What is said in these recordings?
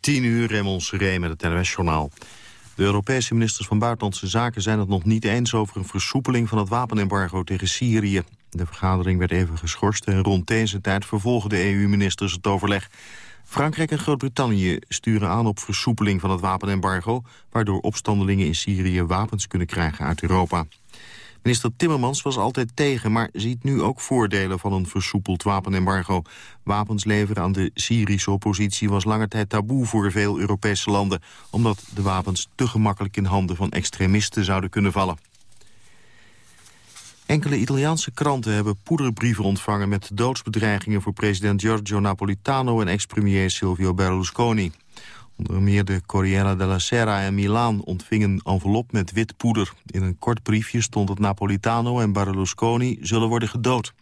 10 uur, Raymond Seré met het NOS-journaal. De Europese ministers van Buitenlandse Zaken zijn het nog niet eens... over een versoepeling van het wapenembargo tegen Syrië. De vergadering werd even geschorst en rond deze tijd vervolgen de EU-ministers het overleg. Frankrijk en Groot-Brittannië sturen aan op versoepeling van het wapenembargo... waardoor opstandelingen in Syrië wapens kunnen krijgen uit Europa. Minister Timmermans was altijd tegen, maar ziet nu ook voordelen van een versoepeld wapenembargo. Wapens leveren aan de Syrische oppositie was lange tijd taboe voor veel Europese landen, omdat de wapens te gemakkelijk in handen van extremisten zouden kunnen vallen. Enkele Italiaanse kranten hebben poederbrieven ontvangen met doodsbedreigingen voor president Giorgio Napolitano en ex-premier Silvio Berlusconi. Onder meer de Corriere della Sera en Milaan ontvingen een envelop met wit poeder. In een kort briefje stond dat Napolitano en Berlusconi zullen worden gedood.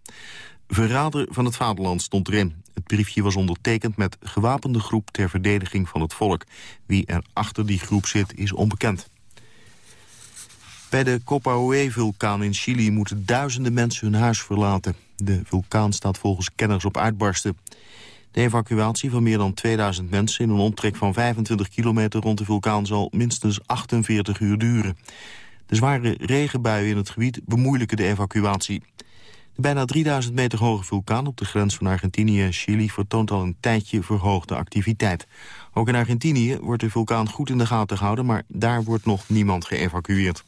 Verrader van het vaderland stond erin. Het briefje was ondertekend met gewapende groep ter verdediging van het volk. Wie er achter die groep zit is onbekend. Bij de Copaoe-vulkaan in Chili moeten duizenden mensen hun huis verlaten. De vulkaan staat volgens kenners op uitbarsten. De evacuatie van meer dan 2000 mensen in een omtrek van 25 kilometer rond de vulkaan zal minstens 48 uur duren. De zware regenbuien in het gebied bemoeilijken de evacuatie. De bijna 3000 meter hoge vulkaan op de grens van Argentinië en Chili vertoont al een tijdje verhoogde activiteit. Ook in Argentinië wordt de vulkaan goed in de gaten gehouden, maar daar wordt nog niemand geëvacueerd.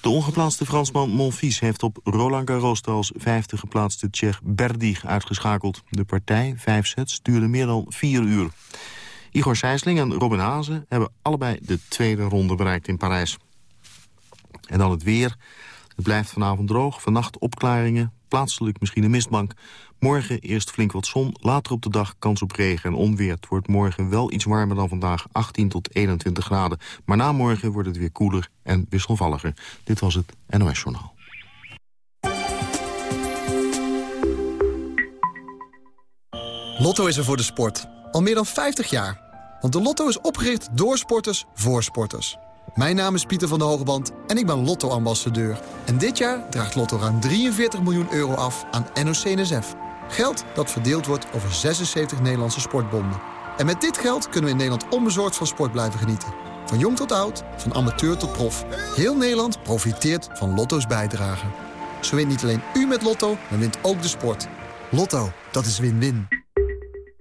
De ongeplaatste Fransman Monfils heeft op Roland Garros als vijfde geplaatste Tsjech Berdig uitgeschakeld. De partij, vijf sets, duurde meer dan vier uur. Igor Sijsling en Robin Hazen hebben allebei de tweede ronde bereikt in Parijs. En dan het weer. Het blijft vanavond droog, vannacht opklaringen, plaatselijk misschien een mistbank. Morgen eerst flink wat zon, later op de dag kans op regen en onweer. Het wordt morgen wel iets warmer dan vandaag, 18 tot 21 graden. Maar na morgen wordt het weer koeler en wisselvalliger. Dit was het NOS Journaal. Lotto is er voor de sport. Al meer dan 50 jaar. Want de Lotto is opgericht door sporters voor sporters. Mijn naam is Pieter van der Hogeband en ik ben Lotto-ambassadeur. En dit jaar draagt Lotto ruim 43 miljoen euro af aan NOC-NSF. Geld dat verdeeld wordt over 76 Nederlandse sportbonden. En met dit geld kunnen we in Nederland onbezorgd van sport blijven genieten. Van jong tot oud, van amateur tot prof. Heel Nederland profiteert van Lotto's bijdrage. Zo wint niet alleen u met Lotto, maar wint ook de sport. Lotto, dat is win-win.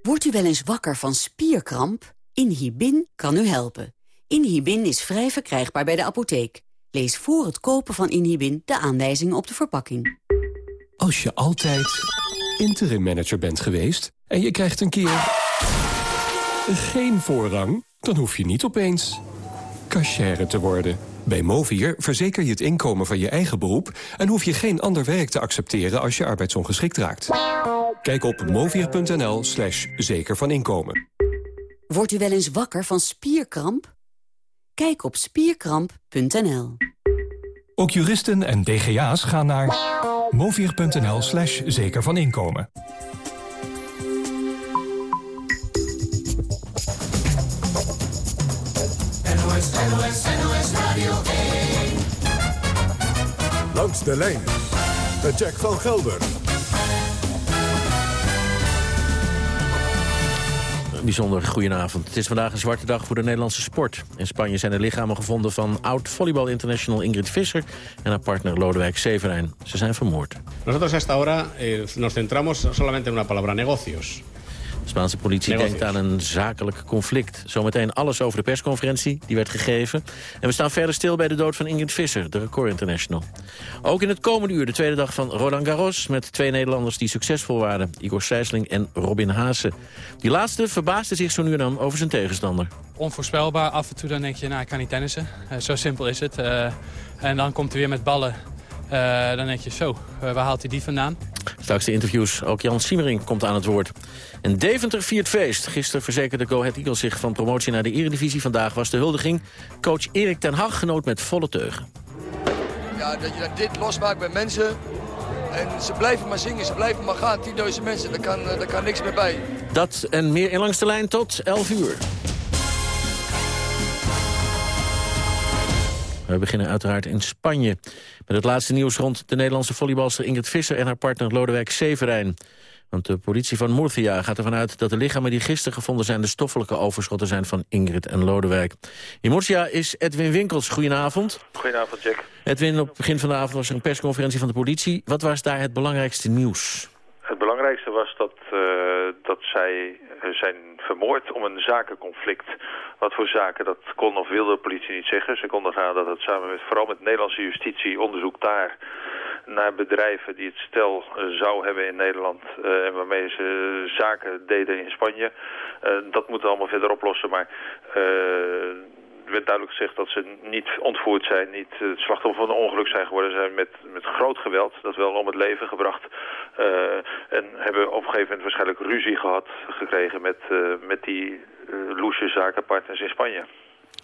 Wordt u wel eens wakker van spierkramp? Inhibin kan u helpen. Inhibin is vrij verkrijgbaar bij de apotheek. Lees voor het kopen van Inhibin de aanwijzingen op de verpakking. Als je altijd interim manager bent geweest... en je krijgt een keer geen voorrang... dan hoef je niet opeens cashier te worden. Bij Movier verzeker je het inkomen van je eigen beroep... en hoef je geen ander werk te accepteren als je arbeidsongeschikt raakt. Kijk op movier.nl slash zeker van inkomen. Wordt u wel eens wakker van spierkramp? Kijk op spierkramp.nl. Ook juristen en DGA's gaan naar movier.nl slash zeker van inkomen. NOS, NOS, NOS Radio 1. Langs de lijn met Jack van Gelder. Bijzonder goedenavond. Het is vandaag een zwarte dag voor de Nederlandse sport. In Spanje zijn er lichamen gevonden van oud-volleybal international Ingrid Visser... en haar partner Lodewijk Severijn. Ze zijn vermoord. Nosotros hasta ahora eh, nos centramos solamente en una palabra, negocios. De Spaanse politie denkt aan een zakelijk conflict. Zometeen alles over de persconferentie, die werd gegeven. En we staan verder stil bij de dood van Ingrid Visser, de record international. Ook in het komende uur de tweede dag van Roland Garros... met twee Nederlanders die succesvol waren. Igor Sijsling en Robin Haase. Die laatste verbaasde zich zo nu en dan over zijn tegenstander. Onvoorspelbaar. Af en toe dan denk je, nou, ik kan niet tennissen. Uh, zo simpel is het. Uh, en dan komt hij weer met ballen. Uh, dan denk je, zo, waar haalt hij die vandaan? Straks de interviews. Ook Jan Siemering komt aan het woord. En Deventer viert feest. Gisteren verzekerde Go Ahead Eagles zich van promotie naar de Eredivisie. Vandaag was de huldiging. Coach Erik ten Hag genoot met volle teugen. Ja, dat je dit losmaakt bij mensen. En ze blijven maar zingen, ze blijven maar gaan. 10.000 mensen, daar kan, daar kan niks meer bij. Dat en meer in langs de lijn tot 11 uur. We beginnen uiteraard in Spanje. Met het laatste nieuws rond de Nederlandse volleybalster Ingrid Visser... en haar partner Lodewijk Severijn. Want de politie van Murcia gaat ervan uit dat de lichamen die gisteren gevonden zijn... de stoffelijke overschotten zijn van Ingrid en Lodewijk. In Murcia is Edwin Winkels. Goedenavond. Goedenavond, Jack. Edwin, op het begin van de avond was er een persconferentie van de politie. Wat was daar het belangrijkste nieuws? Het belangrijkste was dat, uh, dat zij zijn vermoord om een zakenconflict. Wat voor zaken, dat kon of wilde de politie niet zeggen. Ze konden gaan dat het samen met, vooral met Nederlandse justitie, onderzoek daar naar bedrijven die het stel uh, zou hebben in Nederland en waarmee ze zaken deden in Spanje. Dat moeten we allemaal verder oplossen, maar werd duidelijk gezegd dat ze niet ontvoerd zijn, niet het slachtoffer van een ongeluk zijn geworden. Ze zijn met, met groot geweld, dat wel om het leven gebracht. Uh, en hebben op een gegeven moment waarschijnlijk ruzie gehad gekregen met, uh, met die uh, loesje zakenpartners in Spanje.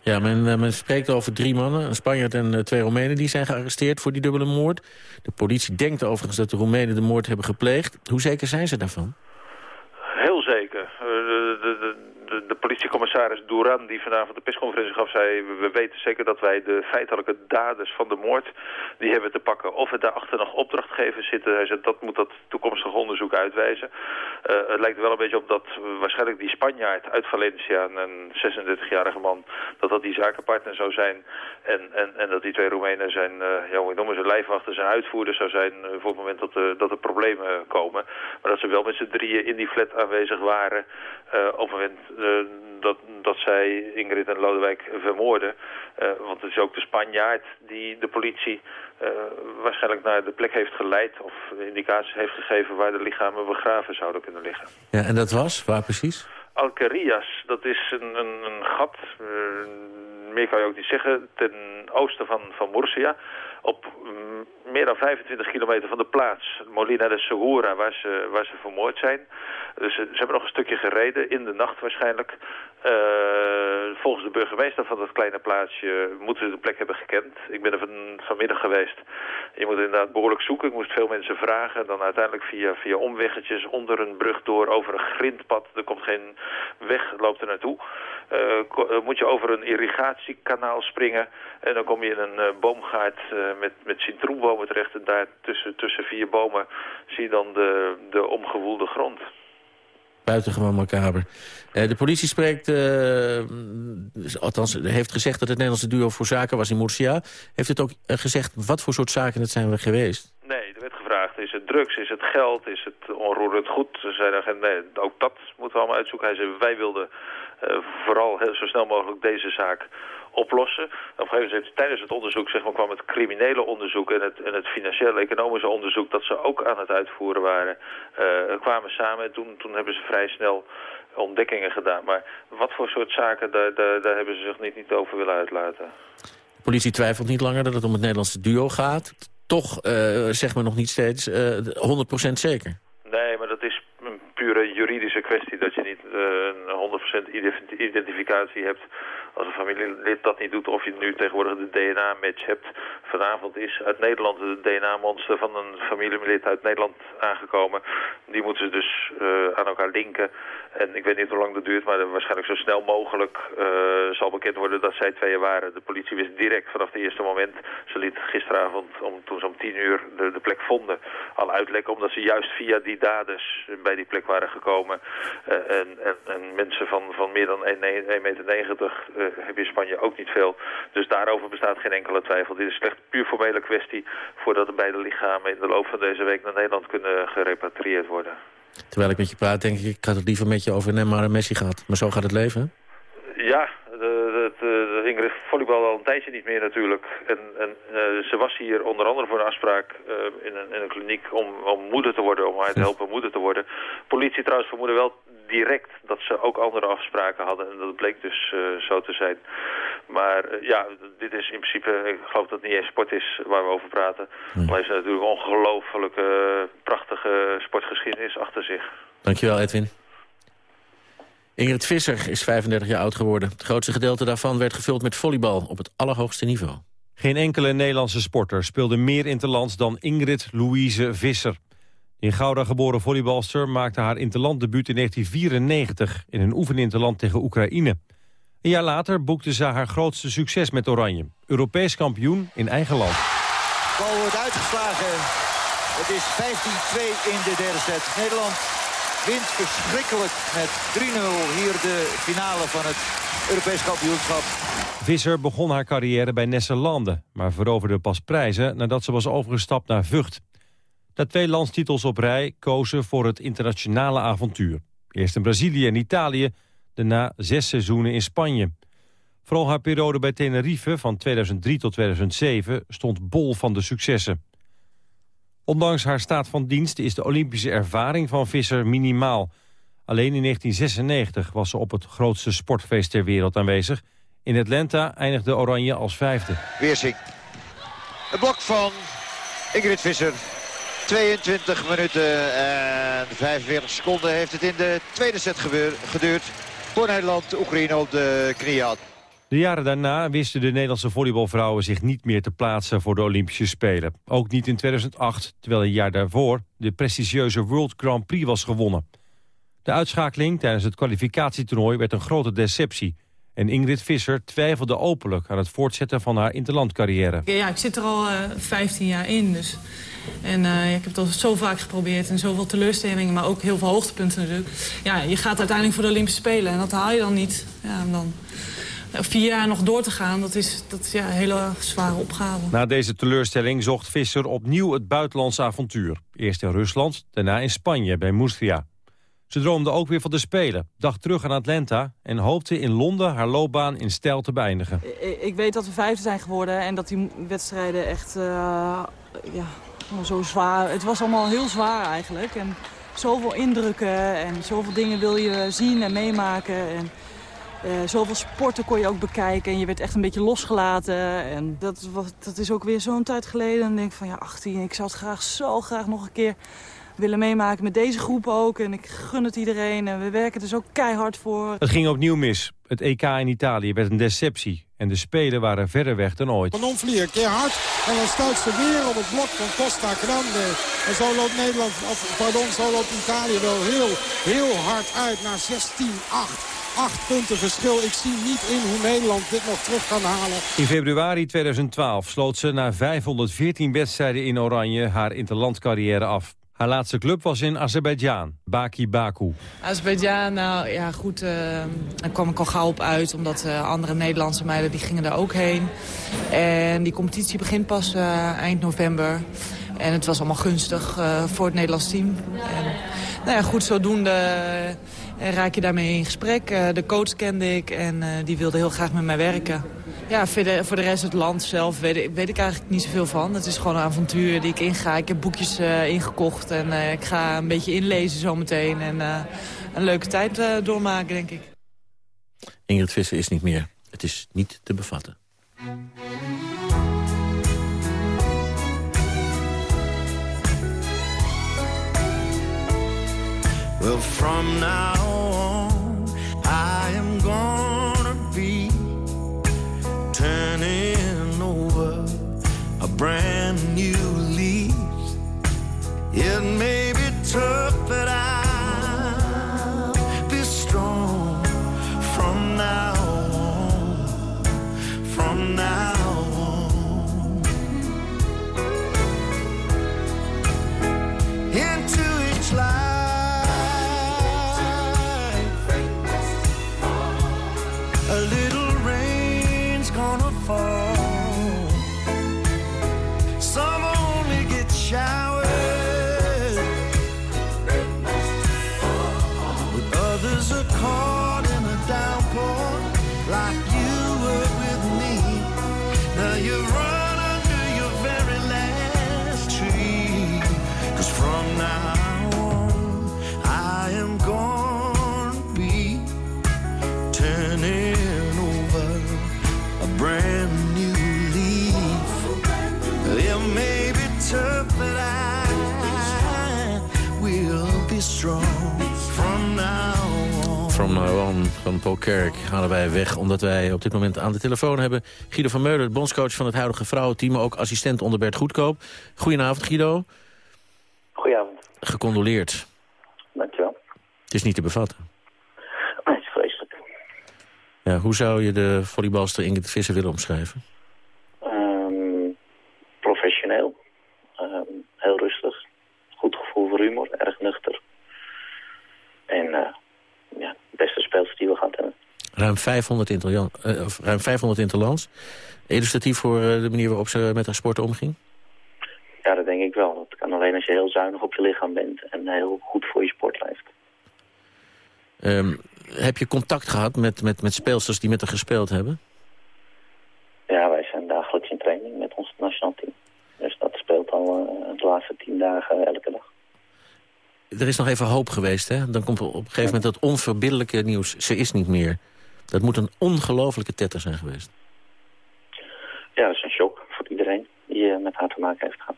Ja, men, men spreekt over drie mannen, een Spanjaard en twee Roemenen... die zijn gearresteerd voor die dubbele moord. De politie denkt overigens dat de Roemenen de moord hebben gepleegd. Hoe zeker zijn ze daarvan? Heel zeker. Politiecommissaris Duran, die vanavond de persconferentie gaf, zei... we weten zeker dat wij de feitelijke daders van de moord, die hebben te pakken. Of er daarachter nog opdrachtgevers zitten, hij zei, dat moet dat toekomstig onderzoek uitwijzen. Uh, het lijkt er wel een beetje op dat waarschijnlijk die Spanjaard uit Valencia, een 36-jarige man, dat dat die zakenpartner zou zijn. En, en, en dat die twee Roemenen zijn, uh, ja, hoe noemen ze, lijfwachters en uitvoerders zou zijn uh, voor het moment dat, dat er problemen komen. Maar dat ze wel met z'n drieën in die flat aanwezig waren op het moment dat, dat zij Ingrid en Lodewijk vermoorden. Uh, want het is ook de Spanjaard die de politie uh, waarschijnlijk naar de plek heeft geleid... of indicaties heeft gegeven waar de lichamen begraven zouden kunnen liggen. Ja, en dat was? Waar precies? Alcarias, dat is een, een, een gat, meer kan je ook niet zeggen, ten oosten van, van Murcia op mm, meer dan 25 kilometer van de plaats, Molina de Segura, waar ze, waar ze vermoord zijn. Dus ze, hebben nog een stukje gereden, in de nacht waarschijnlijk. Uh, volgens de burgemeester van dat kleine plaatsje moeten ze de plek hebben gekend. Ik ben er van, vanmiddag geweest. Je moet inderdaad behoorlijk zoeken. Ik moest veel mensen vragen. Dan uiteindelijk via, via omweggetjes onder een brug door, over een grindpad. Er komt geen weg, loopt er naartoe. Uh, moet je over een irrigatiekanaal springen. En dan kom je in een boomgaard met, met citroenbomen terecht. En daar tussen, tussen vier bomen zie je dan de, de omgewoelde grond. Buitengewoon macaber. Uh, de politie spreekt, uh, althans heeft gezegd dat het Nederlandse duo voor zaken was in Murcia. Heeft het ook uh, gezegd wat voor soort zaken het zijn we geweest? Nee, er werd gevraagd, is het drugs, is het geld, is het onroerend goed? Ze zeiden, nee, ook dat moeten we allemaal uitzoeken. Hij zei, wij wilden vooral heel, zo snel mogelijk deze zaak oplossen. Op een gegeven moment tijdens het onderzoek zeg maar, kwam het criminele onderzoek en het, en het financiële economische onderzoek dat ze ook aan het uitvoeren waren, uh, kwamen samen. En toen, toen hebben ze vrij snel ontdekkingen gedaan. Maar wat voor soort zaken, daar, daar, daar hebben ze zich niet, niet over willen uitlaten. De politie twijfelt niet langer dat het om het Nederlandse duo gaat. Toch uh, zegt men nog niet steeds uh, 100% zeker. Nee, maar dat is pure juridische kwestie. Dat je niet uh, een 100% identificatie hebt als een familielid dat niet doet, of je nu tegenwoordig de DNA-match hebt. Vanavond is uit Nederland de DNA-monster van een familielid uit Nederland aangekomen. Die moeten ze dus uh, aan elkaar linken. En ik weet niet hoe lang dat duurt, maar waarschijnlijk zo snel mogelijk uh, zal bekend worden dat zij tweeën waren. De politie wist direct vanaf het eerste moment. Ze liet gisteravond, om, toen ze om tien uur de, de plek vonden, al uitlekken. Omdat ze juist via die daders bij die plek waren gekomen. Uh, en, en, en, mensen van, van meer dan 1,90 meter uh, heb je in Spanje ook niet veel. Dus daarover bestaat geen enkele twijfel. Dit is slechts puur formele kwestie voordat de beide lichamen in de loop van deze week naar Nederland kunnen gerepatrieerd worden. Terwijl ik met je praat, denk ik, ik had het liever met je over Neymar en Messi gehad. Maar zo gaat het leven, Ja, dat ging er volleybal al een tijdje niet meer natuurlijk. En, en uh, ze was hier onder andere voor een afspraak uh, in, een, in, een, kliniek om, om moeder te worden, om haar te helpen moeder te worden. Politie trouwens vermoedde wel direct dat ze ook andere afspraken hadden. En dat bleek dus uh, zo te zijn. Maar ja, dit is in principe, ik geloof dat het niet eens sport is waar we over praten. Nee. Maar heeft natuurlijk een ongelooflijke, prachtige sportgeschiedenis achter zich. Dankjewel Edwin. Ingrid Visser is 35 jaar oud geworden. Het grootste gedeelte daarvan werd gevuld met volleybal op het allerhoogste niveau. Geen enkele Nederlandse sporter speelde meer interlands dan Ingrid Louise Visser. In Gouda geboren volleybalster maakte haar interlanddebuut in 1994... in een oefeninterland tegen Oekraïne. Een jaar later boekte ze haar grootste succes met Oranje. Europees kampioen in eigen land. De bal wordt uitgeslagen Het is 15-2 in de derde set. Nederland wint verschrikkelijk met 3-0 hier de finale van het Europees kampioenschap. Visser begon haar carrière bij Nesselande, maar veroverde pas prijzen nadat ze was overgestapt naar Vught. De twee landstitels op rij kozen voor het internationale avontuur. Eerst in Brazilië en Italië, daarna zes seizoenen in Spanje. Vooral haar periode bij Tenerife van 2003 tot 2007 stond bol van de successen. Ondanks haar staat van dienst is de Olympische ervaring van Visser minimaal. Alleen in 1996 was ze op het grootste sportfeest ter wereld aanwezig. In Atlanta eindigde Oranje als vijfde. Weersing. Een blok van Ingrid Visser. 22 minuten en 45 seconden heeft het in de tweede set geduurd. Voor Nederland Oekraïne op de knie had. De jaren daarna wisten de Nederlandse volleybalvrouwen zich niet meer te plaatsen voor de Olympische Spelen. Ook niet in 2008, terwijl een jaar daarvoor de prestigieuze World Grand Prix was gewonnen. De uitschakeling tijdens het kwalificatietoernooi werd een grote deceptie. En Ingrid Visser twijfelde openlijk aan het voortzetten van haar interlandcarrière. Ja, ik zit er al uh, eh, 15 jaar in, dus... En uh, ik heb het al zo vaak geprobeerd en zoveel teleurstellingen, maar ook heel veel hoogtepunten natuurlijk. Ja, je gaat uiteindelijk voor de Olympische Spelen en dat haal je dan niet. Ja, dan vier jaar nog door te gaan, dat is, dat is ja, een hele zware opgave. Na deze teleurstelling zocht Visser opnieuw het buitenlandse avontuur. Eerst in Rusland, daarna in Spanje bij Murcia. Ze droomde ook weer van de Spelen, dacht terug aan Atlanta... en hoopte in Londen haar loopbaan in stijl te beëindigen. Ik weet dat we vijfde zijn geworden en dat die wedstrijden echt uh, ja, zo zwaar... Het was allemaal heel zwaar eigenlijk. En zoveel indrukken en zoveel dingen wil je zien en meemaken... En, uh, zoveel sporten kon je ook bekijken en je werd echt een beetje losgelaten. En dat, was, dat is ook weer zo'n tijd geleden. En dan denk ik van ja, 18, ik zou het graag zo graag nog een keer willen meemaken met deze groep ook. En ik gun het iedereen en we werken er zo keihard voor. Het ging opnieuw mis. Het EK in Italië werd een deceptie. En de Spelen waren verder weg dan ooit. Van Onvlier, keer hard. En dan stuit ze weer op het blok van Costa Grande. En zo loopt Nederland, of pardon, zo loopt Italië wel heel, heel hard uit naar 16-8. Acht punten verschil. Ik zie niet in hoe Nederland dit nog terug kan halen. In februari 2012 sloot ze na 514 wedstrijden in Oranje haar interlandcarrière af. Haar laatste club was in Azerbeidzjan, Baki Baku. Azerbeidzjan, nou ja goed, uh, daar kwam ik al gauw op uit. Omdat uh, andere Nederlandse meiden die gingen daar ook heen. En die competitie begint pas uh, eind november. En het was allemaal gunstig voor het Nederlands team. En, nou ja, goed, zodoende en raak je daarmee in gesprek. Uh, de coach kende ik en uh, die wilde heel graag met mij werken. Ja, voor de, rest het land zelf weet, weet, ik eigenlijk niet zoveel van. Het is gewoon een avontuur die ik inga. Ik heb boekjes ingekocht en ik ga een beetje inlezen zometeen. En een leuke tijd doormaken, denk ik. Ingrid Visser is niet meer. Het is niet te bevatten. Well, from now on, Kerk halen wij weg... omdat wij op dit moment aan de telefoon hebben... Guido van Meulen, bondscoach van het huidige vrouwenteam... maar ook assistent onder Bert Goedkoop. Goedenavond, Guido. Goedenavond. Gecondoleerd. Dankjewel. Het is niet te bevatten. Het is vreselijk. Ja, hoe zou je de volleybalster de Visser willen omschrijven? Ehm, professioneel. Ehm, heel rustig. Goed gevoel voor humor. Erg nuchter. En... Uh, ja, beste speelt die we gehad hebben. Ruim 500, interlan uh, of ruim 500 interlands. Illustratief voor uh, de manier waarop ze met haar sport omging? Ja, dat denk ik wel. Dat kan alleen als je heel zuinig op je lichaam bent en heel goed voor je sport leeft. Um, heb je contact gehad met, met, met speelsters die met haar gespeeld hebben? Ja, wij zijn dagelijks in training met ons nationaal team. Dus dat speelt al uh, de laatste tien dagen elke dag. Er is nog even hoop geweest, hè? Dan komt op een gegeven moment dat onverbiddelijke nieuws. Ze is niet meer. Dat moet een ongelofelijke tetter zijn geweest. Ja, dat is een shock voor iedereen die uh, met haar te maken heeft gehad.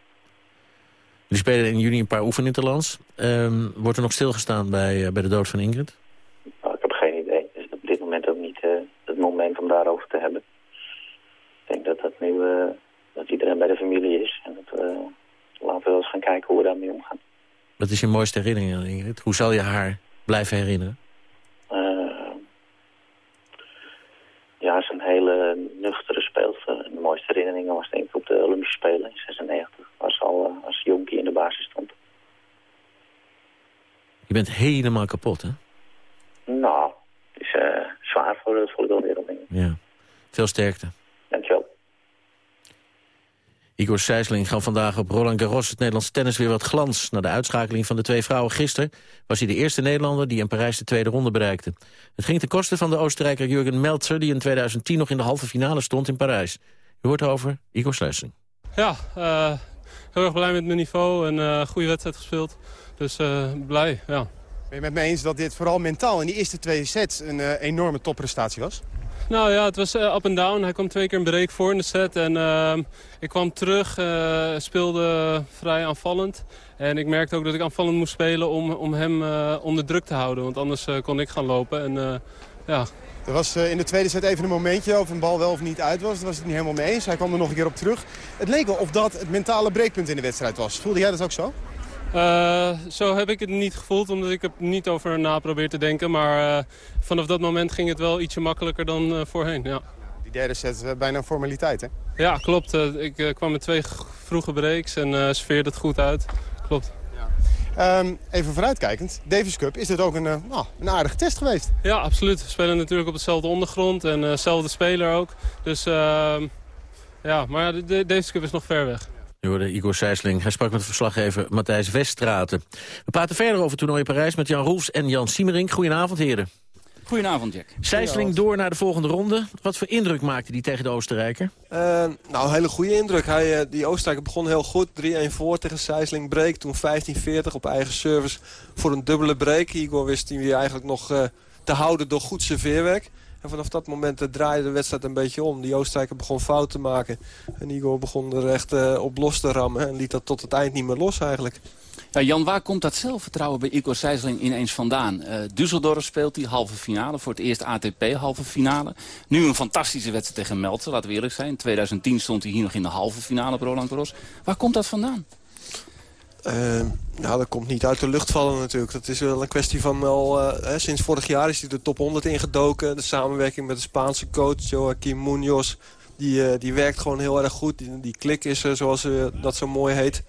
Jullie spelen in juni een paar oefeninterlands. Um, wordt er nog stilgestaan bij, uh, bij de dood van Ingrid? Nou, ik heb geen idee. Het is op dit moment ook niet uh, het moment om daarover te hebben. Ik denk dat dat nu dat iedereen bij de familie is. En dat, laten we wel eens gaan kijken hoe we daarmee omgaan. Wat is je mooiste herinnering, Ingrid? Hoe zal je haar blijven herinneren? ja, ze is een hele nuchtere speelster. De mooiste herinneringen was denk ik op de Olympische Spelen in 96. Waar ze al uh, als jonkie in de basis stond. Je bent helemaal kapot, hè? Nou, het is uh, zwaar voor de volleybalwereld, ik. Ja. Veel sterkte. Dankjewel. Igor Sijsling gaf vandaag op Roland Garros het Nederlandse tennis weer wat glans. Na de uitschakeling van de twee vrouwen gisteren was hij de eerste Nederlander die in Parijs de tweede ronde bereikte. Het ging ten koste van de Oostenrijker Jurgen Meltzer die in 2010 nog in de halve finale stond in Parijs. U hoort over Igor Sijsling. Ja, uh, heel erg blij met mijn niveau en uh, goede wedstrijd gespeeld. Dus uh, blij, ja. Ben je met me eens dat dit vooral mentaal in die eerste twee sets een enorme topprestatie was? Nou ja, het was uh, up en down. Hij kwam twee keer een break voor in de set. En uh, ik kwam terug, uh, speelde vrij aanvallend. En ik merkte ook dat ik aanvallend moest spelen om, om hem onder druk te houden. Want anders kon ik gaan lopen. En, ja. Er was in de tweede set even een momentje of een bal wel of niet uit was. Daar was het niet helemaal mee eens. Hij kwam er nog een keer op terug. Het leek wel of dat het mentale breekpunt in de wedstrijd was. Voelde jij dat ook zo? Uh, zo heb ik het niet gevoeld, omdat ik er niet over na probeer te denken. Maar uh, vanaf dat moment ging het wel ietsje makkelijker dan uh, voorheen, ja. Die derde set is bijna een formaliteit, hè? Ja, klopt. ik kwam met twee vroege breaks en sfeerde het goed uit. Klopt. Ja. Um, even vooruitkijkend, Davis Cup, is dit ook een, oh, een aardige test geweest? Ja, absoluut. We spelen natuurlijk op dezelfde ondergrond en dezelfde speler ook. Dus ehm, ja, maar de Davis Cup is nog ver weg. Nu hoorde Igor Sijsling. Hij sprak met verslaggever Matthijs Weststraten. We praten verder over toernooi Parijs met Jan Roels en Jan Siemering. Goedenavond, heren. Goedenavond, Jack. Sijsling door naar de volgende ronde. Wat voor indruk maakte hij tegen de Oostenrijker? Uh, nou, een hele goede indruk. Hij, uh, die Oostenrijker begon heel goed. 3-1 voor tegen Sijsling break. Toen 15-40 op eigen service voor een dubbele break. Igor wist hij eigenlijk nog uh, te houden door goed serveerwerk. En vanaf dat moment uh, draaide de wedstrijd een beetje om. Die Oostenrijker begon fout te maken. En Igor begon er echt uh, op los te rammen. En liet dat tot het eind niet meer los eigenlijk. Ja, Jan, waar komt dat zelfvertrouwen bij Igor Sijsling ineens vandaan? Uh, Düsseldorf speelt die halve finale, voor het eerst ATP halve finale. Nu een fantastische wedstrijd tegen Meltzer, laten we eerlijk zijn. In 2010 stond hij hier nog in de halve finale Roland Garros. Waar komt dat vandaan? Uh, nou, dat komt niet uit de lucht vallen natuurlijk. Dat is wel een kwestie van wel... Hè, sinds vorig jaar is hij de top 100 ingedoken. De samenwerking met de Spaanse coach Joaquim Munoz... Die, uh, die werkt gewoon heel erg goed. Die, die klik is er, zoals dat zo mooi heet.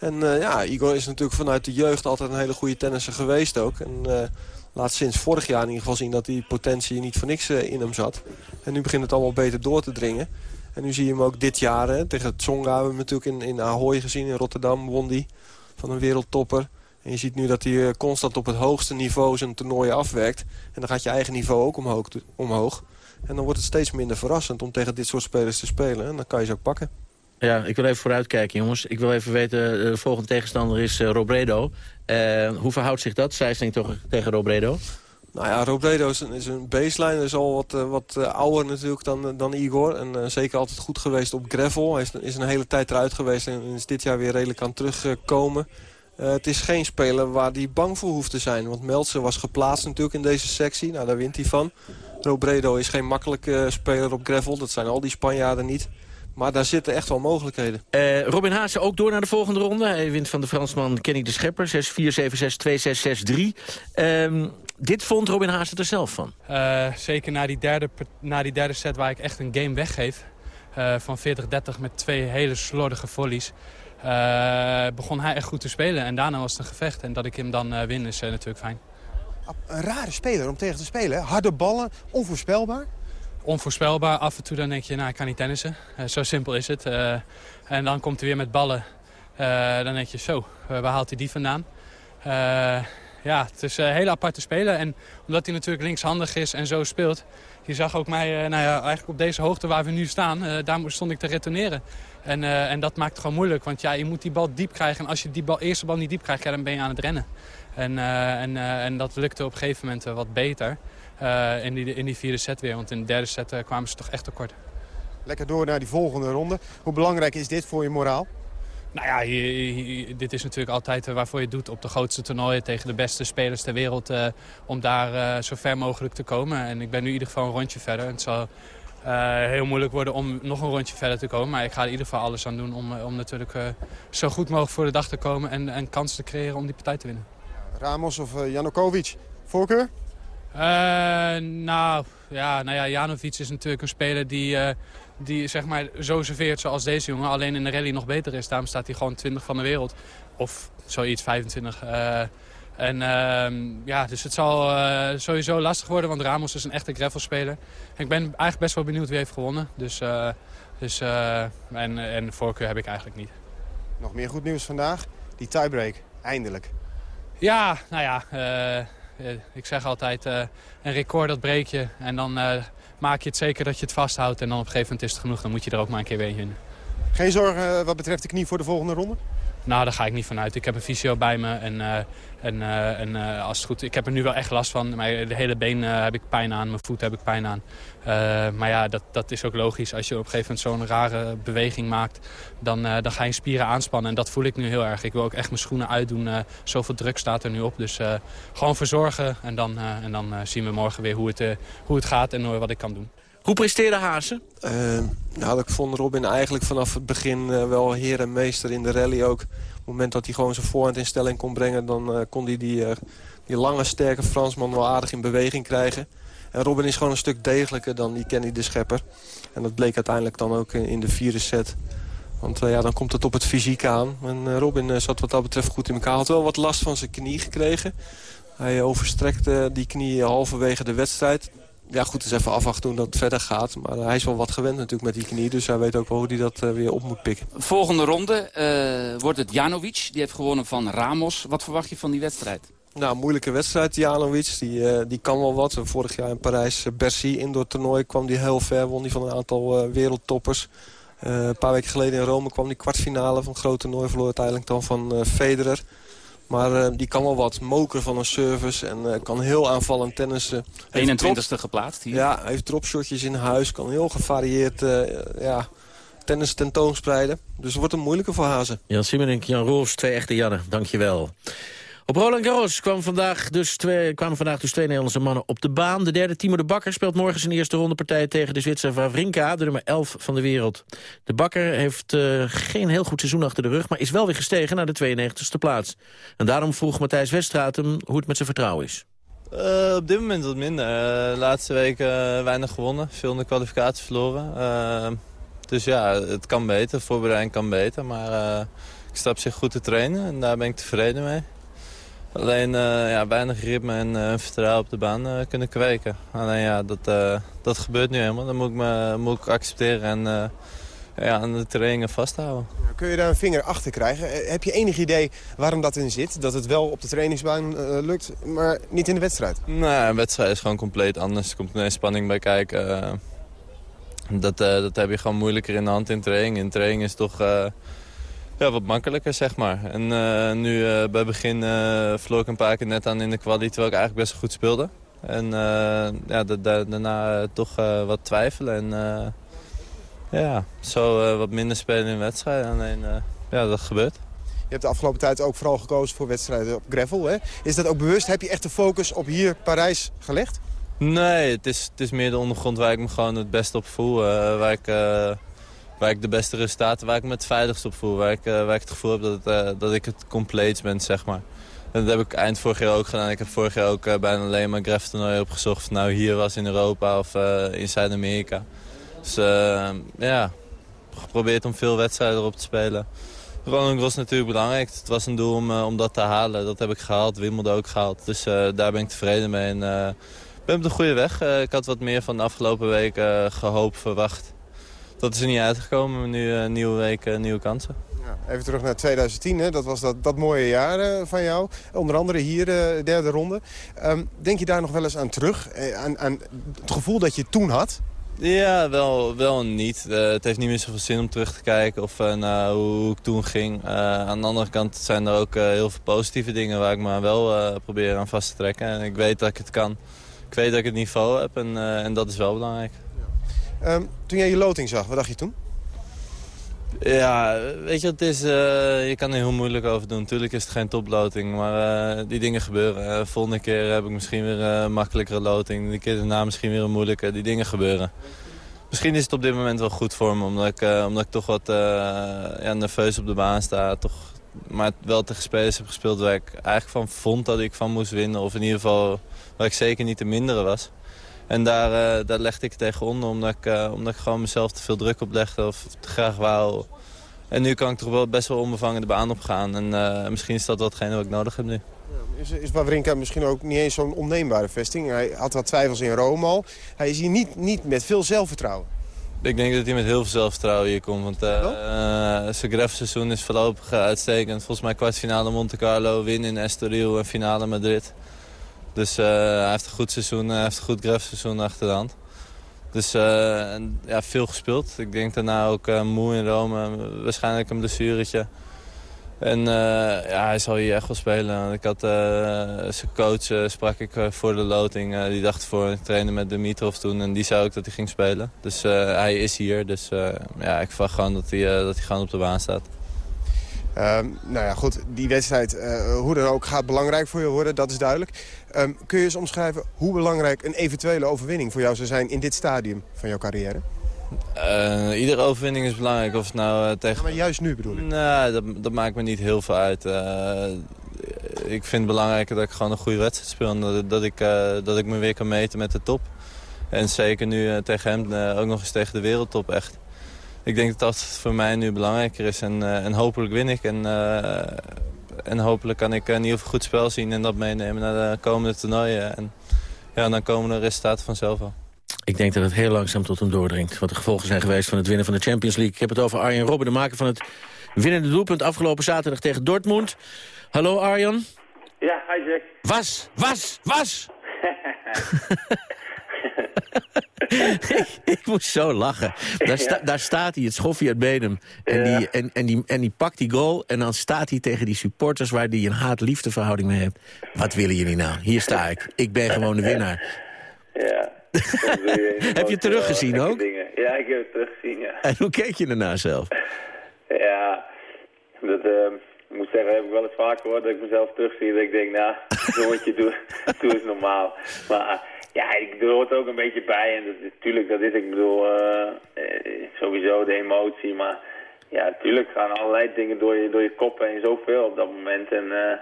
En ja, Igor is natuurlijk vanuit de jeugd altijd een hele goede tennisser geweest ook. En laat sinds vorig jaar in ieder geval zien dat die potentie niet voor niks in hem zat. En nu begint het allemaal beter door te dringen. En nu zie je hem ook dit jaar hè, tegen Tsonga. hebben we natuurlijk in, in Ahoy gezien, in Rotterdam won die van een wereldtopper. En je ziet nu dat hij constant op het hoogste niveau zijn toernooien afwerkt. En dan gaat je eigen niveau ook omhoog, omhoog. En dan wordt het steeds minder verrassend om tegen dit soort spelers te spelen. En dan kan je ze ook pakken. Ja, ik wil even vooruitkijken, jongens. Ik wil even weten, de volgende tegenstander is uh, Robredo. Hoe verhoudt zich dat, Zijsling toch tegen Robredo? Nou ja, Robredo is een, is een baseline. is al wat, uh, wat uh, ouder natuurlijk dan, dan Igor. En zeker altijd goed geweest op gravel. Hij is, is, een hele tijd eruit geweest en is dit jaar weer redelijk aan terugkomen. het is geen speler waar hij bang voor hoeft te zijn. Want Meltzer was geplaatst natuurlijk in deze sectie. Nou, daar wint hij van. Robredo is geen makkelijke speler op gravel. Dat zijn al die Spanjaarden niet. Maar daar zitten echt wel mogelijkheden. Robin Haase ook door naar de volgende ronde. Hij wint van de Fransman Kenny de Schepper. 6-4, 7-6, 2-6, 6-3. Um, dit vond Robin Haase er zelf van? Uh, zeker na die, derde, na die derde set waar ik echt een game weggeef. Uh, van 40-30 met twee hele slordige volleys. Uh, begon hij echt goed te spelen. En daarna was het een gevecht. En dat ik hem dan win is natuurlijk fijn. Een rare speler om tegen te spelen. Harde ballen, onvoorspelbaar. Onvoorspelbaar. Af en toe dan denk je, nou, ik kan niet tennissen. Uh, zo simpel is het. Uh, en dan komt hij weer met ballen. Uh, dan denk je, zo, waar haalt hij die vandaan? Ja, het is een hele aparte speler. En omdat hij natuurlijk linkshandig is en zo speelt... je zag ook mij nou ja, eigenlijk op deze hoogte waar we nu staan... daar stond ik te retourneren. En, en dat maakt het gewoon moeilijk. Want ja, je moet die bal diep krijgen. En als je die bal, eerste bal niet diep krijgt, dan ben je aan het rennen. En, en, en dat lukte op een gegeven moment wat beter. In, die, in die vierde set weer. Want in de derde set kwamen ze toch echt tekort. Lekker door naar die volgende ronde. Hoe belangrijk is dit voor je moraal? Nou ja, dit is natuurlijk altijd uh, waarvoor je het doet op de grootste toernooien tegen de beste spelers ter wereld. om daar zo ver mogelijk te komen. En ik ben nu in ieder geval een rondje verder. Het zal heel moeilijk worden om nog een rondje verder te komen. Maar ik ga er in ieder geval alles aan doen om, om natuurlijk zo goed mogelijk voor de dag te komen. En, en kansen te creëren om die partij te winnen. Ramos of Janukovic, voorkeur? Nou, ja, nou ja, Janovic is natuurlijk een speler die, die zeg maar, zo serveert zoals deze jongen. Alleen in de rally nog beter is. Daarom staat hij gewoon 20 van de wereld. Of zoiets, 25. Uh, eh, en ehm, ja, dus het zal sowieso lastig worden, want Ramos is een echte gravelspeler. En ik ben eigenlijk best wel benieuwd wie heeft gewonnen. Dus, dus, en, en voorkeur heb ik eigenlijk niet. Nog meer goed nieuws vandaag. Die tiebreak, eindelijk. Ja, nou ja, eh, ik zeg altijd, eh, een record dat breek je. En dan eh, maak je het zeker dat je het vasthoudt. En dan op een gegeven moment is het genoeg. Dan moet je er ook maar een keer weer in. Geen zorgen wat betreft de knie voor de volgende ronde? Nou, daar ga ik niet vanuit. Ik heb een fysio bij me en, uh, en, uh, en uh, als het goed ik heb er nu wel echt last van. Maar de hele been heb ik pijn aan, mijn voet heb ik pijn aan. maar ja, dat, dat is ook logisch. Als je op een gegeven moment zo'n rare beweging maakt, dan, dan ga je spieren aanspannen. En dat voel ik nu heel erg. Ik wil ook echt mijn schoenen uitdoen. zoveel druk staat er nu op. Dus gewoon verzorgen en dan, en dan zien we morgen weer hoe het, hoe het gaat en wat ik kan doen. Hoe presteerde Hazen? Uh, nou, ik vond Robin eigenlijk vanaf het begin uh, wel heer en meester in de rally ook. Op het moment dat hij gewoon zijn voorhand in stelling kon brengen... dan uh, kon hij die, die lange, sterke Fransman wel aardig in beweging krijgen. En Robin is gewoon een stuk degelijker dan die Kenny de Schepper. En dat bleek uiteindelijk dan ook in de vierde set. Want ja, dan komt het op het fysiek aan. En Robin zat wat dat betreft goed in elkaar. Had wel wat last van zijn knie gekregen. Hij overstrekte die knie halverwege de wedstrijd ja, goed, is even afwachten hoe dat verder gaat. Maar hij is wel wat gewend natuurlijk met die knie. Dus hij weet ook wel hoe hij dat uh, weer op moet pikken. Volgende ronde uh, wordt het Janovic. Die heeft gewonnen van Ramos. Wat verwacht je van die wedstrijd? Nou, moeilijke wedstrijd, Janovic. Die, uh, die kan wel wat. Vorig jaar in Parijs, Bercy indoor toernooi, kwam die heel ver. Won die van een aantal wereldtoppers. een paar weken geleden in Rome kwam die kwartfinale van het grote toernooi. Verloor uiteindelijk dan van Federer. Maar uh, die kan wel wat moker van een service en uh, kan heel aanvallend tennissen. 21ste geplaatst hier. Ja, heeft dropshotjes in huis. Kan heel gevarieerd uh, ja, tennis tentoonspreiden. Dus het wordt een moeilijke voor Hazen. Jan Simonink, Jan Roos, twee echte Jannen. Dankjewel. Op Roland Garros kwamen vandaag, dus twee, kwamen vandaag dus twee Nederlandse mannen op de baan. De derde, Timo de Bakker, speelt morgen zijn eerste rondepartij tegen de Zwitser Wawrinka, de nummer 11 van de wereld. De Bakker heeft uh, geen heel goed seizoen achter de rug, maar is wel weer gestegen naar de 92e plaats. En daarom vroeg Matthijs Weststraat hem hoe het met zijn vertrouwen is. Uh, op dit moment wat minder. Uh, laatste weken weinig gewonnen, veel in de kwalificatie verloren. dus ja, het kan beter, voorbereiding kan beter, maar ik sta op zich goed te trainen en daar ben ik tevreden mee. Alleen uh, ja, weinig ritme en uh, vertrouwen op de baan uh, kunnen kweken. Alleen ja, dat, dat gebeurt nu helemaal. Dat moet ik, me, moet ik accepteren en ja, aan de trainingen vasthouden. Kun je daar een vinger achter krijgen? Heb je enig idee waarom dat in zit? Dat het wel op de trainingsbaan lukt, maar niet in de wedstrijd? Nee, een wedstrijd is gewoon compleet anders. Er komt ineens spanning bij kijken. dat, dat heb je gewoon moeilijker in de hand in training. In training is toch ja, wat makkelijker, zeg maar. En uh, nu uh, bij begin uh, verloor ik een paar keer net aan in de kwaliteit, terwijl ik eigenlijk best goed speelde. En ja, daarna toch wat twijfelen en ja, zo wat minder spelen in wedstrijden. Alleen, ja, dat gebeurt. Je hebt de afgelopen tijd ook vooral gekozen voor wedstrijden op gravel. Hè? Is dat ook bewust? Heb je echt de focus op hier Parijs gelegd? Nee, het is, het is meer de ondergrond waar ik me gewoon het best op voel. waar ik waar ik de beste resultaten, waar ik me het veiligst op voel. Waar ik, uh, waar ik het gevoel heb dat, uh, dat ik het compleet ben, zeg maar. En dat heb ik eind vorig jaar ook gedaan. Ik heb vorig jaar ook uh, bijna alleen maar toernooi opgezocht. Of nou hier was in Europa of in Zuid-Amerika. Dus ja, geprobeerd om veel wedstrijden erop te spelen. Roland was natuurlijk belangrijk. Het was een doel om, om dat te halen. Dat heb ik gehaald. Wimbledon ook gehaald. Dus daar ben ik tevreden mee. En ben op de goede weg. ik had wat meer van de afgelopen weken gehoopt, verwacht. Dat is er niet uitgekomen. Nu een nieuwe week, nieuwe kansen. Even terug naar 2010, hè. dat was dat, dat mooie jaar uh, van jou. Onder andere hier, de uh, derde ronde. Um, denk je daar nog wel eens aan terug? Uh, aan, aan, het gevoel dat je toen had? Ja, wel, wel niet. het heeft niet meer zoveel zin om terug te kijken of naar hoe, hoe, ik toen ging. aan de andere kant zijn er ook heel veel positieve dingen waar ik me wel probeer aan vast te trekken. En ik weet dat ik het kan. Ik weet dat ik het niveau heb en, en dat is wel belangrijk. Um, toen jij je loting zag, wat dacht je toen? Ja, weet je het is? Uh, je kan er heel moeilijk over doen. Tuurlijk is het geen toploting, maar uh, die dingen gebeuren. Uh, volgende keer heb ik misschien weer een makkelijkere loting. De keer daarna misschien weer een moeilijke. Die dingen gebeuren. Misschien is het op dit moment wel goed voor me, omdat ik, omdat ik toch wat ja, nerveus op de baan sta. Toch, maar wel tegen spelers heb gespeeld waar ik eigenlijk van vond dat ik van moest winnen. Of in ieder geval waar ik zeker niet de mindere was. En daar, uh, daar legde ik tegen onder, omdat ik, uh, omdat ik gewoon mezelf te veel druk oplegde of te graag wou. En nu kan ik toch wel best wel onbevangen de baan op gaan. En uh, misschien is dat watgene wat ik nodig heb nu. Is, is Wawrinka misschien ook niet eens zo'n onneembare vesting? Hij had wat twijfels in Rome al. Hij is hier niet, niet met veel zelfvertrouwen. Ik denk dat hij met heel veel zelfvertrouwen hier komt. Want zijn greffseizoen is voorlopig uitstekend. Volgens mij kwartfinale Monte Carlo, win in Estoril en finale Madrid. Dus uh, hij heeft een goed seizoen, hij heeft een goed grafseizoen achter de hand. Dus uh, en, ja, veel gespeeld. Ik denk daarna ook uh, moe in Rome, waarschijnlijk een blessuretje. En ja, hij zal hier echt wel spelen. Ik had zijn coach, sprak ik voor de loting. die dacht voor ik trainde met Dimitrov toen en die zei ook dat hij ging spelen. Dus hij is hier, dus ja, ik verwacht gewoon dat hij, dat hij gewoon op de baan staat. Uh, nou ja, goed, die wedstrijd, uh, hoe dan ook, gaat belangrijk voor je worden, dat is duidelijk. Um, kun je eens omschrijven hoe belangrijk een eventuele overwinning voor jou zou zijn in dit stadium van jouw carrière? Uh, iedere overwinning is belangrijk, of nou tegen... Ja, maar juist nu bedoel ik? Nee, dat, dat maakt me niet heel veel uit. ik vind het belangrijker dat ik gewoon een goede wedstrijd speel en dat, dat ik, dat ik me weer kan meten met de top. En zeker nu tegen hem, ook nog eens tegen de wereldtop echt ik denk dat dat voor mij nu belangrijker is. En, en hopelijk win ik. En, en hopelijk kan ik in ieder geval goed spel zien en dat meenemen naar de komende toernooien. En ja, dan komen de resultaten vanzelf al. Ik denk dat het heel langzaam tot hem doordringt. Wat de gevolgen zijn geweest van het winnen van de Champions League. Ik heb het over Arjen Robben, de maker van het winnende doelpunt... afgelopen zaterdag tegen Dortmund. Hallo Arjan. Ja, hi Jack. Was, was, was! ik, moest zo lachen. Daar, daar, staat hij, het schoffie uit Benum. En, die, en, en, die, en die pakt die goal en dan staat hij tegen die supporters... waar hij een haat-liefdeverhouding mee heeft. Wat willen jullie nou? Hier sta ik. Ik ben gewoon de winnaar. Ja. heb je teruggezien ook? Ja, ik heb het teruggezien, ja. En hoe keek je ernaar zelf? Ja, dat... Uh, ik moet zeggen, heb ik wel eens vaker gehoord dat ik mezelf terugzie. Dat ik denk, nou, jongetje, doe, doe eens normaal. Maar ja, ik, er hoort ook een beetje bij. En dat, natuurlijk, dat is, ik bedoel, uh, sowieso de emotie. Maar ja, natuurlijk gaan allerlei dingen door je, door je kop en zoveel op dat moment. En uh,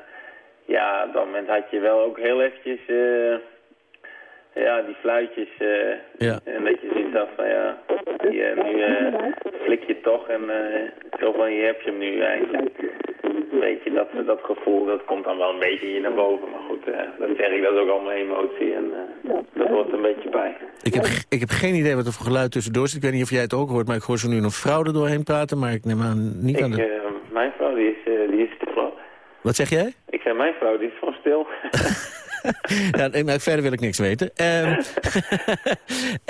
ja, op dat moment had je wel ook heel eventjes... Uh, ja, die fluitjes. Ja. En dat je ziet dat van ja, die, nu flik je toch en zo van je hebt je hem nu eigenlijk weet je, dat, dat gevoel, dat komt dan wel een beetje hier naar boven. Maar goed, uh, dan zeg ik, dat is ook allemaal emotie en uh, dat hoort een beetje bij. Ik heb, ik heb geen idee wat er voor geluid tussendoor zit. Ik weet niet of jij het ook hoort, maar ik hoor zo nu een vrouw er doorheen praten. Maar ik neem aan niet ik, aan de... Uh, mijn vrouw, die is, die is te flauw. Wat zeg jij? Ik zei, mijn vrouw, die is gewoon stil. ja, verder wil ik niks weten. Uh,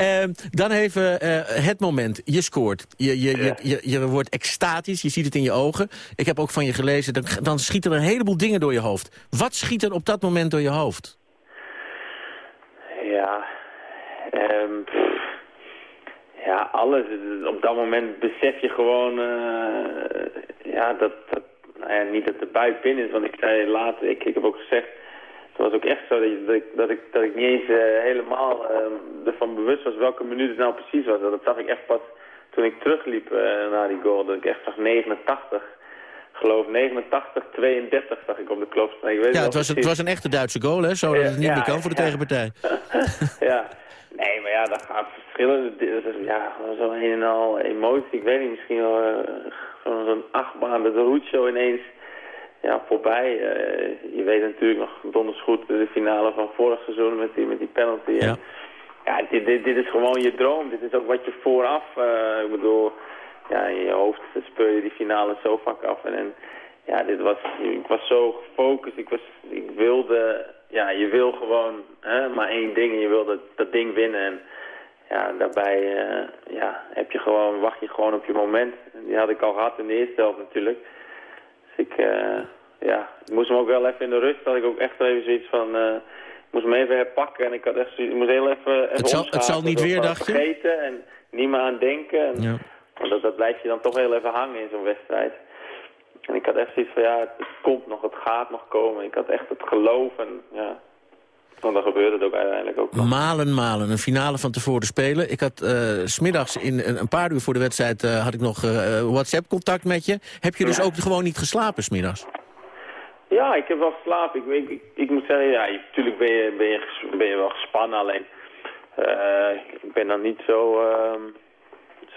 uh, dan even uh, het moment. Je scoort. Je, je, ja. je, je, je, wordt extatisch. Je ziet het in je ogen. Ik heb ook van je gelezen. Dan, dan schieten er een heleboel dingen door je hoofd. Wat schiet er op dat moment door je hoofd? Ja... Um, ja, alles. Op dat moment besef je gewoon... eh, ja, dat... dat nou ja, niet dat de buik binnen is. Want ik zei later... Ik, ik heb ook gezegd het was ook echt zo dat, ik, dat, ik, dat ik niet eens uh, helemaal uh, ervan bewust was welke minuut het nou precies was. Dat zag ik echt pas toen ik terugliep uh, naar die goal. Dat ik echt zag 89 geloof 89, 32 zag ik op de klok. Ik weet Ja, het was, het was een echte Duitse goal, hè? Zo dat het niet Ja, meer kan voor de tegenpartij. ja, nee, maar ja, dat gaat verschillen. Dit is- Ja, zo een en al emotie. Ik weet niet, misschien wel eh, zo'n achtbaan met de zo ineens ja, voorbij. Eh, je weet natuurlijk nog donders goed de finale van vorig seizoen met die, met die penalty. En, ja, dit, dit, dit is gewoon je droom. Dit is ook wat je vooraf, eh, ik bedoel, ja, in je hoofd speel je die finale zo vaak af. En, en ja, dit was, ik was zo gefocust. Ik, was, ik wilde, ja, je wil gewoon hè, maar één ding en je wil dat, dat ding winnen. En ja, daarbij eh, ja, heb je gewoon, wacht je gewoon op je moment. En die had ik al gehad in de eerste helft natuurlijk. Dus ik, eh, ja, ik moest hem ook wel even in de rust. Had ik ook echt even zoiets van, eh, ik moest hem even herpakken. En ik had echt zoiets, ik moest heel even, even Het zal- het zal niet weer, dacht je? Vergeten en niet meer aan denken. En, Ja. want dat, dat blijft je dan toch heel even hangen in zo'n wedstrijd. En ik had echt zoiets van, ja, het, komt nog, het gaat nog komen. Ik had echt het geloof en ja, want dan gebeurde het ook uiteindelijk ook. Malen, malen. Een finale van tevoren spelen. Ik had s smiddags in een, paar uur voor de wedstrijd eh, had ik nog eh, WhatsApp-contact met je. Heb je dus Ja. ook gewoon niet geslapen smiddags? Ja, ik heb wel geslapen. Ik, ik, ik, ik moet zeggen, ja, natuurlijk ben je, ben, je, ges- ben je wel gespannen. Alleen, ik ben dan niet zo, ehm,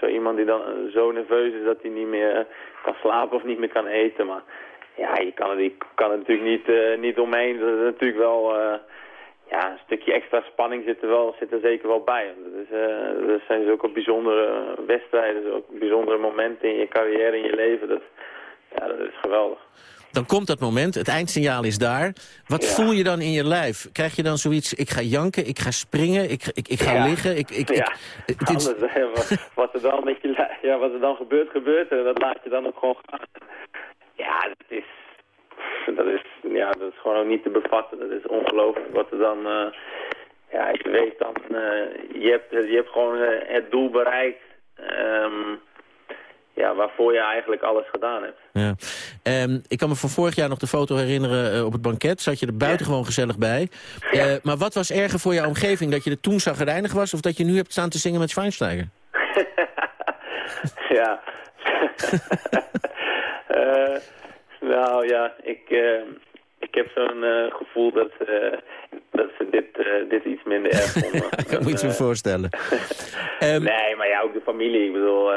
zo iemand die dan zo nerveus is dat hij niet meer eh, kan slapen of niet meer kan eten. Maar ja, je kan er, kan er natuurlijk niet, eh, niet omheen. Dat is natuurlijk wel, eh, ja, een stukje extra spanning zit er, wel, zit er zeker wel bij. Eh, dat zijn zulke bijzondere wedstrijden, zulke bijzondere momenten in je carrière, in je leven. Dat, ja, dat is geweldig. Dan komt dat moment, het eindsignaal is daar. Wat voel je dan in je lijf? Krijg je dan zoiets, ik ga janken, ik ga springen, ik, ik, ik ga Ja. liggen? Ik, ik, ja, ik- het is- anders, hè, wat, er dan met je, ja, wat er dan gebeurt, gebeurt en dat laat je dan ook gewoon gaan. Ja, dat is, dat is, ja, dat is gewoon ook niet te bevatten. Dat is ongelooflijk wat er dan, eh, ja, je weet dan, eh, je, hebt, je hebt gewoon eh, het doel bereikt, ehm, ja, waarvoor je eigenlijk alles gedaan hebt. Ja. Ehm, ik kan me van vorig jaar nog de foto herinneren eh, op het banket. Zat je er buitengewoon gezellig bij. Eh, maar wat was erger voor jouw omgeving? Dat je er toen zagrijnig was... of dat je nu hebt staan te zingen met Schweinsteiger? ja. Eh, nou ja, ik, ik heb zo'n gevoel dat, dat ze dit, dit iets minder erg vonden. Ik kan me iets meer voorstellen. nee, maar ja, ook de familie. Ik bedoel,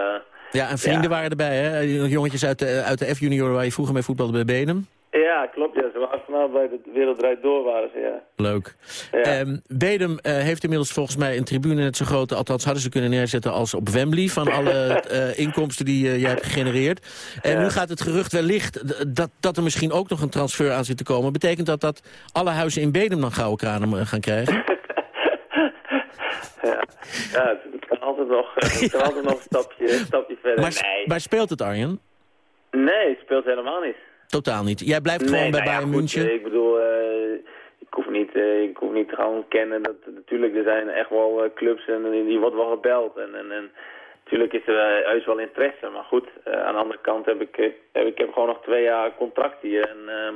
Ja, en vrienden Ja. waren erbij, hè? Jongetjes uit de, uit de F-junior waar je vroeger mee voetbalde bij Benum. ja, klopt. Ja, ze waren vanavond bij de Wereld Draait Door waren ze, ja. Leuk. Ehm Bedum eh, heeft inmiddels volgens mij een tribune net zo groot... althans hadden ze kunnen neerzetten als op Wembley... van alle eh, inkomsten die eh, jij hebt gegenereerd. En nu gaat het gerucht wellicht dat, dat er misschien ook nog een transfer aan zit te komen. Betekent dat dat alle huizen in Bedum dan gouden kranen gaan krijgen? ja, ja altijd nog, kan altijd nog een stapje, een stapje verder. Maar, nee. maar speelt het, Arjen? nee, het speelt helemaal niet. Totaal niet. Jij blijft Nee, gewoon bij nou ja, Bayern München? eh, Ik bedoel, eh, ik hoef niet, eh, ik hoef niet te gaan ontkennen dat natuurlijk er zijn echt wel clubs en en die wordt wel gebeld en, en, en natuurlijk is er heus wel interesse, maar goed, aan de andere kant heb ik, heb ik heb gewoon nog twee jaar contract hier en ehm,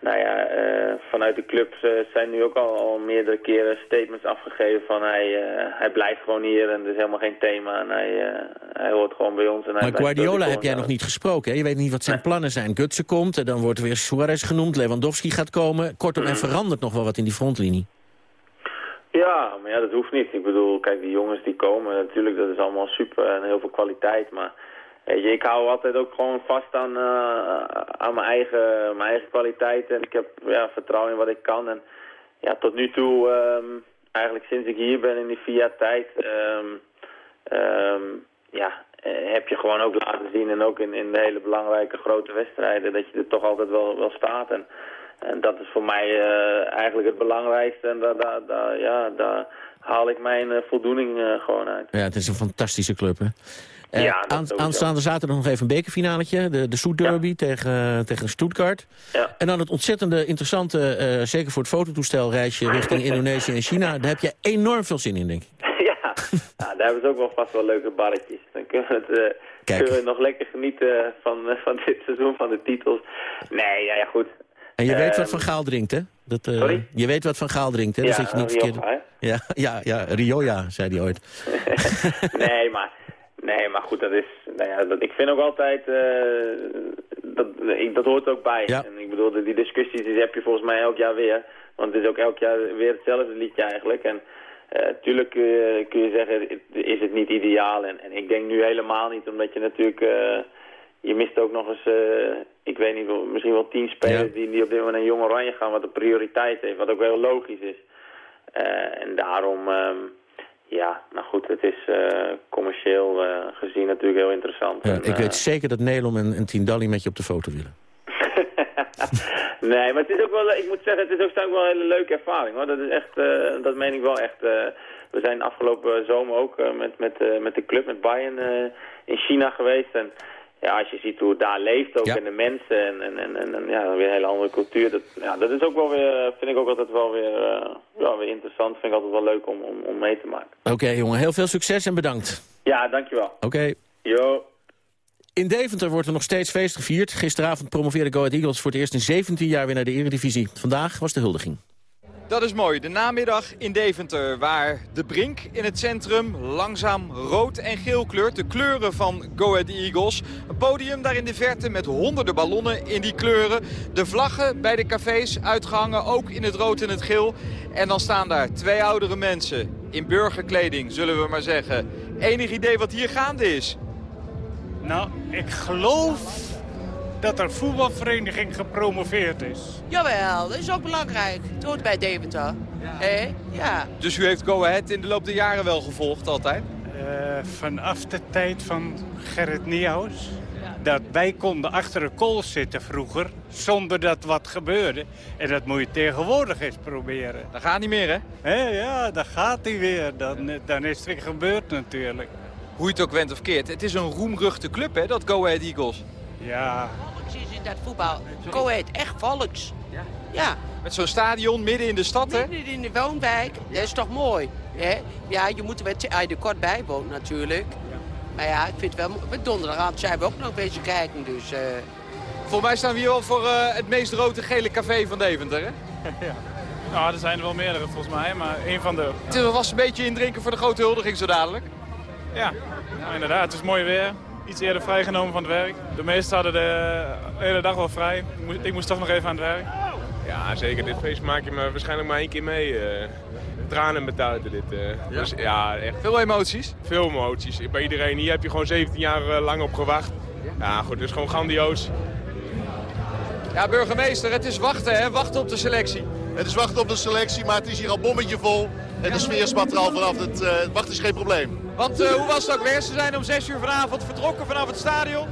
nou ja, eh, vanuit de clubs eh, zijn nu ook al, al meerdere keren statements afgegeven van hij, eh, hij blijft gewoon hier en er is helemaal geen thema en hij, hij hoort gewoon bij ons. En hij Maar Guardiola heb jij nog niet gesproken. Hè? Je weet niet wat zijn plannen zijn. Gutsen komt, en dan wordt er weer Suarez genoemd. Lewandowski gaat komen. Kortom, er verandert nog wel wat in die frontlinie. Ja, maar ja, dat hoeft niet. Ik bedoel, kijk, die jongens die komen, natuurlijk, dat is allemaal super en heel veel kwaliteit. Maar ik hou altijd ook gewoon vast aan, eh, aan mijn, eigen, mijn eigen kwaliteit. En ik heb ja, vertrouwen in wat ik kan. En ja, tot nu toe, ehm, eigenlijk sinds ik hier ben in die vier jaar tijd, ehm, ja, eh, heb je gewoon ook laten zien. En ook in, in de hele belangrijke grote wedstrijden, dat je er toch altijd wel, wel staat. En, en dat is voor mij eh, eigenlijk het belangrijkste. En daar, ja, haal ik mijn voldoening gewoon uit. Ja, het is een fantastische club, hè? Eh, Ja, dat aan, aanstaande zaterdag nog even een bekerfinaletje. De, de Soet Derby tegen, tegen Stuttgart. Ja. En dan het ontzettende interessante, eh, zeker voor het fototoestel, reisje richting Indonesië en China. Daar heb je enorm veel zin in, denk ik. ja, nou, daar hebben ze ook wel vast wel leuke barretjes. Dan kunnen we, het, eh, kunnen we nog lekker genieten van, van dit seizoen, van de titels. Nee, ja, ja goed. En je weet Ehm, wat Van Gaal drinkt, hè? Dat, Sorry? Je weet wat Van Gaal drinkt, hè? Ja, Dan zit je niet Rioja, verkeerd. Ja, ja, ja, Rioja, zei hij ooit. nee, maar, nee, maar goed, dat is, nou ja, dat, ik vind ook altijd, eh, dat, ik, dat hoort ook bij. En ik bedoel, die discussies die heb je volgens mij elk jaar weer. Want het is ook elk jaar weer hetzelfde liedje eigenlijk. En uh, tuurlijk kun je, kun je zeggen, is het niet ideaal. En, en ik denk nu helemaal niet, omdat je natuurlijk... Je mist ook nog eens, ik weet niet, misschien wel tien spelers die, die op dit moment een jong oranje gaan, wat de prioriteit heeft, wat ook heel logisch is. en daarom, um, ja, nou goed, het is commercieel gezien natuurlijk heel interessant. Ja, ik weet zeker dat Nelom en, en Tindalli met je op de foto willen. nee, maar het is ook wel, ik moet zeggen, het is ook wel een hele leuke ervaring hoor. Dat is echt, dat meen ik wel echt. We zijn afgelopen zomer ook met, met, met de club, met Bayern in China geweest. En ja, als je ziet hoe het daar leeft ook ja. en de mensen en, en, en, en, ja, weer een hele andere cultuur. Dat, ja, dat is ook wel weer, vind ik ook altijd wel weer, ja, weer interessant. Vind ik altijd wel leuk om, om, om mee te maken. Oké okay, jongen, heel veel succes en bedankt. Ja, dankjewel. Oké. Okay. Jo. In Deventer wordt er nog steeds feest gevierd. Gisteravond promoveerde Go Ahead Eagles voor het eerst in 17 jaar weer naar de Eredivisie. Vandaag was de huldiging. Dat is mooi, de namiddag in Deventer, waar de brink in het centrum langzaam rood en geel kleurt. De kleuren van Go Ahead Eagles. Een podium daar in de verte met honderden ballonnen in die kleuren. De vlaggen bij de cafés uitgehangen, ook in het rood en het geel. En dan staan daar twee oudere mensen in burgerkleding, zullen we maar zeggen. Enig idee wat hier gaande is? Nou, ik geloof dat er voetbalvereniging gepromoveerd is. Jawel, dat is ook belangrijk. Het hoort bij Deventer. Ja. Eh? ja. Dus u heeft Go Ahead in de loop der jaren wel gevolgd altijd? Uh, vanaf de tijd van Gerrit Nieuws. Dat wij konden achter de kool zitten vroeger, zonder dat wat gebeurde. En dat moet je tegenwoordig eens proberen. Dat gaat niet meer, hè? Ja, dat gaat niet weer. Dan, dan is het weer gebeurd natuurlijk hoe je het ook went of keert. Het is een roemruchte club, hè, dat Go Ahead Eagles. Ja. Volks is in dat voetbal. Go Ahead, echt volks. Ja. ja. Met zo'n stadion midden in de stad, midden hè? Midden in de woonwijk. Dat is toch mooi, hè? Ja, je moet er met, er kort bij wonen natuurlijk. Maar ja, ik vind wel... Met donderdag zijn we ook nog bezig kijken, dus... Uh... Volgens mij staan we hier wel voor uh, het meest rode gele café van Deventer, hè? ja. Nou, er zijn er wel meerdere volgens mij, maar één van de... Het was een beetje indrinken voor de grote huldiging zo dadelijk. Ja, nou, inderdaad. Het is mooi weer. Iets eerder vrijgenomen van het werk. De meesten hadden de hele dag wel vrij. Ik moest, toch nog even aan het werk. Ja, zeker. Dit feest maak je me waarschijnlijk maar één keer mee. Uh, tranen betuiten dit. Uh. Ja? Dus, ja, echt. Veel emoties? Veel emoties. Bij iedereen. Hier heb je gewoon 17 jaar uh, lang op gewacht. Ja, goed. Het is gewoon grandioos. Ja, burgemeester, het is wachten, hè? Wachten op de selectie. Het is wachten op de selectie, maar het is hier al bommetje vol. En de sfeer spat er al vanaf. Het, uh, wachten is geen probleem. Want uh, hoe was het ook weer? Ze zijn om 6 uur vanavond vertrokken vanaf het stadion.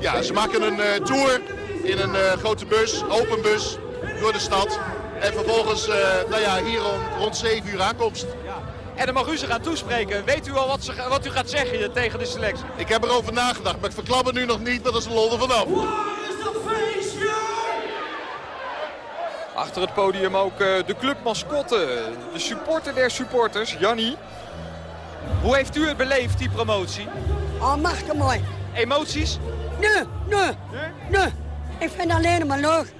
Ja, ze maken een uh, tour in een uh, grote bus, open bus, door de stad. En vervolgens, nou ja, hier rond, rond 7 uur aankomst. Ja. En dan mag u ze gaan toespreken. Weet u al wat, ze, wat u gaat zeggen tegen de selectie? Ik heb erover nagedacht, maar ik verklap het nu nog niet. Dat is de lol er vanaf. Achter het podium ook de clubmascotte, de supporter der supporters, Jannie. Hoe heeft u het beleefd, die promotie? Oh, machtig mooi. Emoties? Nee, nee, nee. Ik vind alleen maar leuk.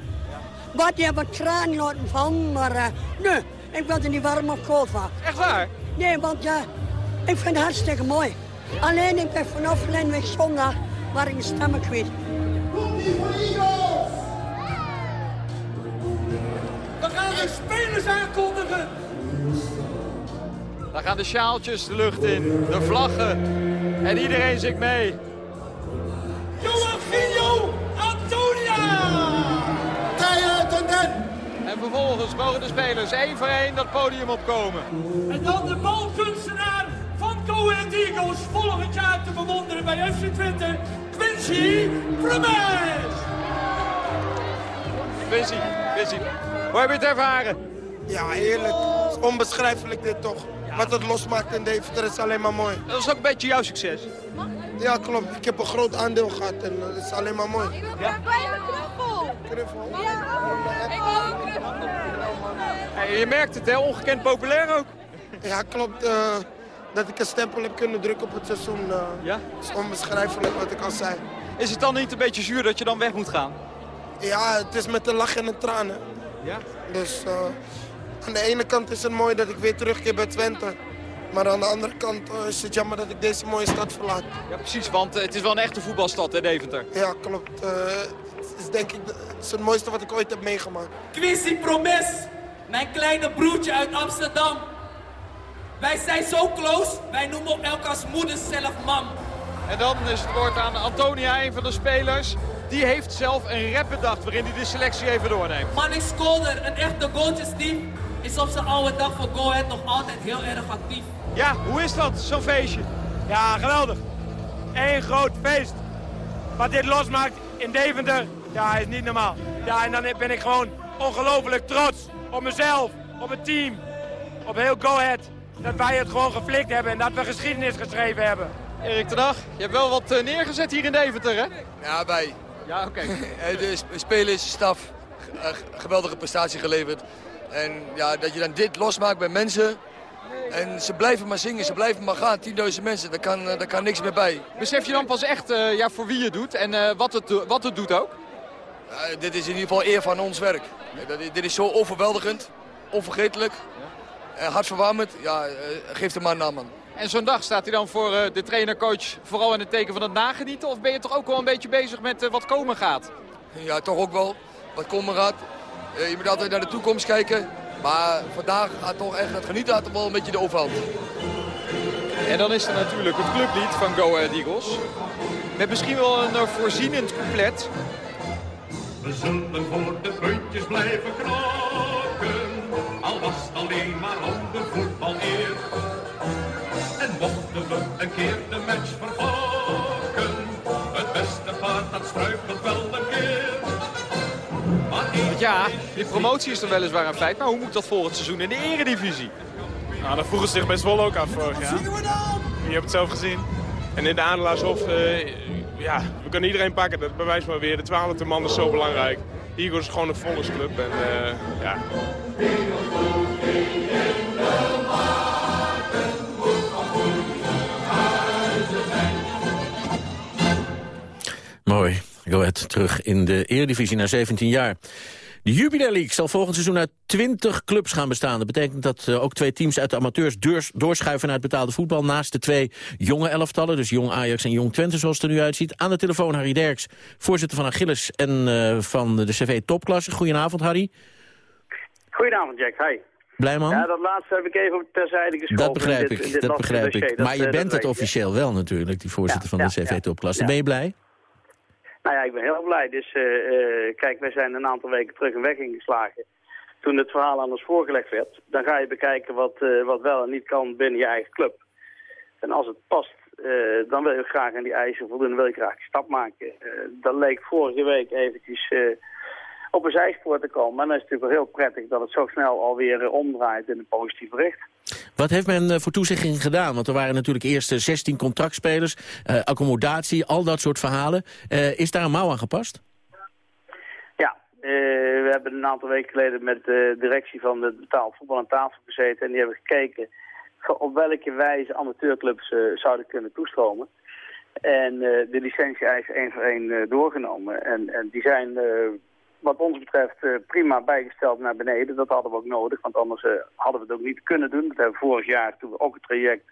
Wat, je hebt een traan laten van, maar uh, nee. Ik wil er niet warm of koud van. Echt waar? Nee, want ja, ik vind het hartstikke mooi. Alleen ik ben vanaf Lenweg zondag waar ik mijn stemmen kwijt. We gaan de spelers aankondigen. Dan gaan de sjaaltjes de lucht in, de vlaggen en iedereen zingt mee. Joachim Antonia! En vervolgens mogen de spelers één voor één dat podium opkomen. En dan de balkunstenaar van Go Eagles volgend jaar te bewonderen bij FC Twente, Quincy Promes. Quincy, Quincy, hoe heb je het ervaren? Ja, heerlijk. Onbeschrijfelijk dit toch. Wat het losmaakt in Deventer is alleen maar mooi. Dat is ook een beetje jouw succes. Ja, klopt. Ik heb een groot aandeel gehad en dat is alleen maar mooi. Ja? knuffel. Knuffel? Ja, ik wil ook knuffel. Hey, je merkt het, hè? Ongekend populair ook. Ja, klopt. Uh, dat ik een stempel heb kunnen drukken op het seizoen. Uh, ja? is onbeschrijfelijk wat ik al zei. Is het dan niet een beetje zuur dat je dan weg moet gaan? Ja, het is met een lach en een tranen. Ja? Dus... Uh, aan de ene kant is het mooi dat ik weer terugkeer bij Twente. Maar aan de andere kant uh, is het jammer dat ik deze mooie stad verlaat. Ja, precies, want uh, het is wel een echte voetbalstad, hè, Deventer? Ja, klopt. Uh, is denk ik het, is het mooiste wat ik ooit heb meegemaakt. Quincy Promes, mijn kleine broertje uit Amsterdam. Wij zijn zo close, wij noemen elkaars moeder zelf mam. En dan is het woord aan Antonia, een van de spelers. Die heeft zelf een rap bedacht waarin hij de selectie even doorneemt. Manning Skolder, een echte goaltjes-team, is op zijn oude dag voor Go Ahead nog altijd heel erg actief. Ja, hoe is dat, zo'n feestje? Ja, geweldig. Eén groot feest. Wat dit losmaakt in Deventer, ja, is niet normaal. Ja, en dan ben ik gewoon ongelooflijk trots op mezelf, op het team, op heel Go Ahead. Dat wij het gewoon geflikt hebben en dat we geschiedenis geschreven hebben. Erik ten Dag, je hebt wel wat eh, neergezet hier in Deventer, hè? Ja, wij. Ja, oké. de sp- spelers, staf, eh, geweldige prestatie geleverd. En ja, dat je dan dit losmaakt bij mensen. En ze blijven maar zingen, ze blijven maar gaan. 10.000 mensen, daar kan, eh, daar kan niks meer bij. Besef je dan pas echt eh, ja, voor wie je doet en eh, wat, het, wat het doet ook? Dit is in ieder geval eer van ons werk. Dat, dit is zo overweldigend, onvergetelijk, en hartverwarmend. Ja, geef er maar een naam aan. En zo'n dag staat hij dan voor de trainer-coach vooral in het teken van het nagenieten? Of ben je toch ook wel een beetje bezig met wat komen gaat? Ja, toch ook wel. Wat komen gaat. Eh, je moet altijd naar de toekomst kijken. Maar vandaag gaat toch echt het genieten had toch wel een beetje de overhand. En dan is er natuurlijk het clublied van Go Ahead Eagles. Met misschien wel een eh, voorzienend couplet. We zullen voor de puntjes blijven knokken, al was het alleen maar om de voetbaleer. En mochten we een keer de match verfokken, ja, die promotie is dan weliswaar een feit, maar hoe moet dat volgend seizoen in de eredivisie? Nou, dat vroegen ze zich best wel ook af vorig jaar. Je hebt het zelf gezien. En in de Adelaarshof, eh, ja, we kunnen iedereen pakken. Dat bewijst maar weer. De twaalfde man is zo belangrijk. Eagles is gewoon een volksclub. En eh, ja, Mooi. Go Ahead terug in de Eredivisie na 17 jaar. De Jubilee League zal volgend seizoen uit 20 clubs gaan bestaan. Dat betekent dat eh, ook twee teams uit de amateurs deurs- doorschuiven naar het betaalde voetbal... naast de twee jonge elftallen, dus Jong Ajax en Jong Twente zoals het er nu uitziet. Aan de telefoon Harry Derks, voorzitter van Achilles en eh, van de CV Topklasse. Goedenavond Harry. Goedenavond, Jack. Hi. Blij man? Ja, dat laatste heb ik even terzijde geschoven. dat begrijp dit, ik, dit dat begrijp ik. Dat, Maar je eh, bent het officieel wel natuurlijk, die voorzitter Ja, van de CV. Topklasse. Ben je blij? Nou ja, ik ben heel blij. Dus eh, eh, kijk, wij zijn een aantal weken terug een weg ingeslagen. Toen het verhaal aan ons voorgelegd werd, dan ga je bekijken wat, eh, wat wel en niet kan binnen je eigen club. En als het past, dan wil je graag aan die eisen voldoen, wil je graag een stap maken. Eh, dat leek vorige week eventjes op een zijspoor te komen. Maar dan is het natuurlijk wel heel prettig dat het zo snel alweer omdraait in een positief bericht. Wat heeft men eh, voor toezegging gedaan? Want er waren natuurlijk eerst eh, 16 contractspelers, eh, accommodatie, al dat soort verhalen. Eh, is daar een mouw aan gepast? Ja, eh, we hebben een aantal weken geleden met de directie van het betaald voetbal aan tafel gezeten. En die hebben gekeken op welke wijze amateurclubs eh, zouden kunnen toestromen. En eh, de licentie-eisen één voor één eh, doorgenomen. En, en die zijn eh, wat ons betreft eh, prima bijgesteld naar beneden. Dat hadden we ook nodig, want anders eh, hadden we het ook niet kunnen doen. Dat hebben we vorig jaar, toen we ook het traject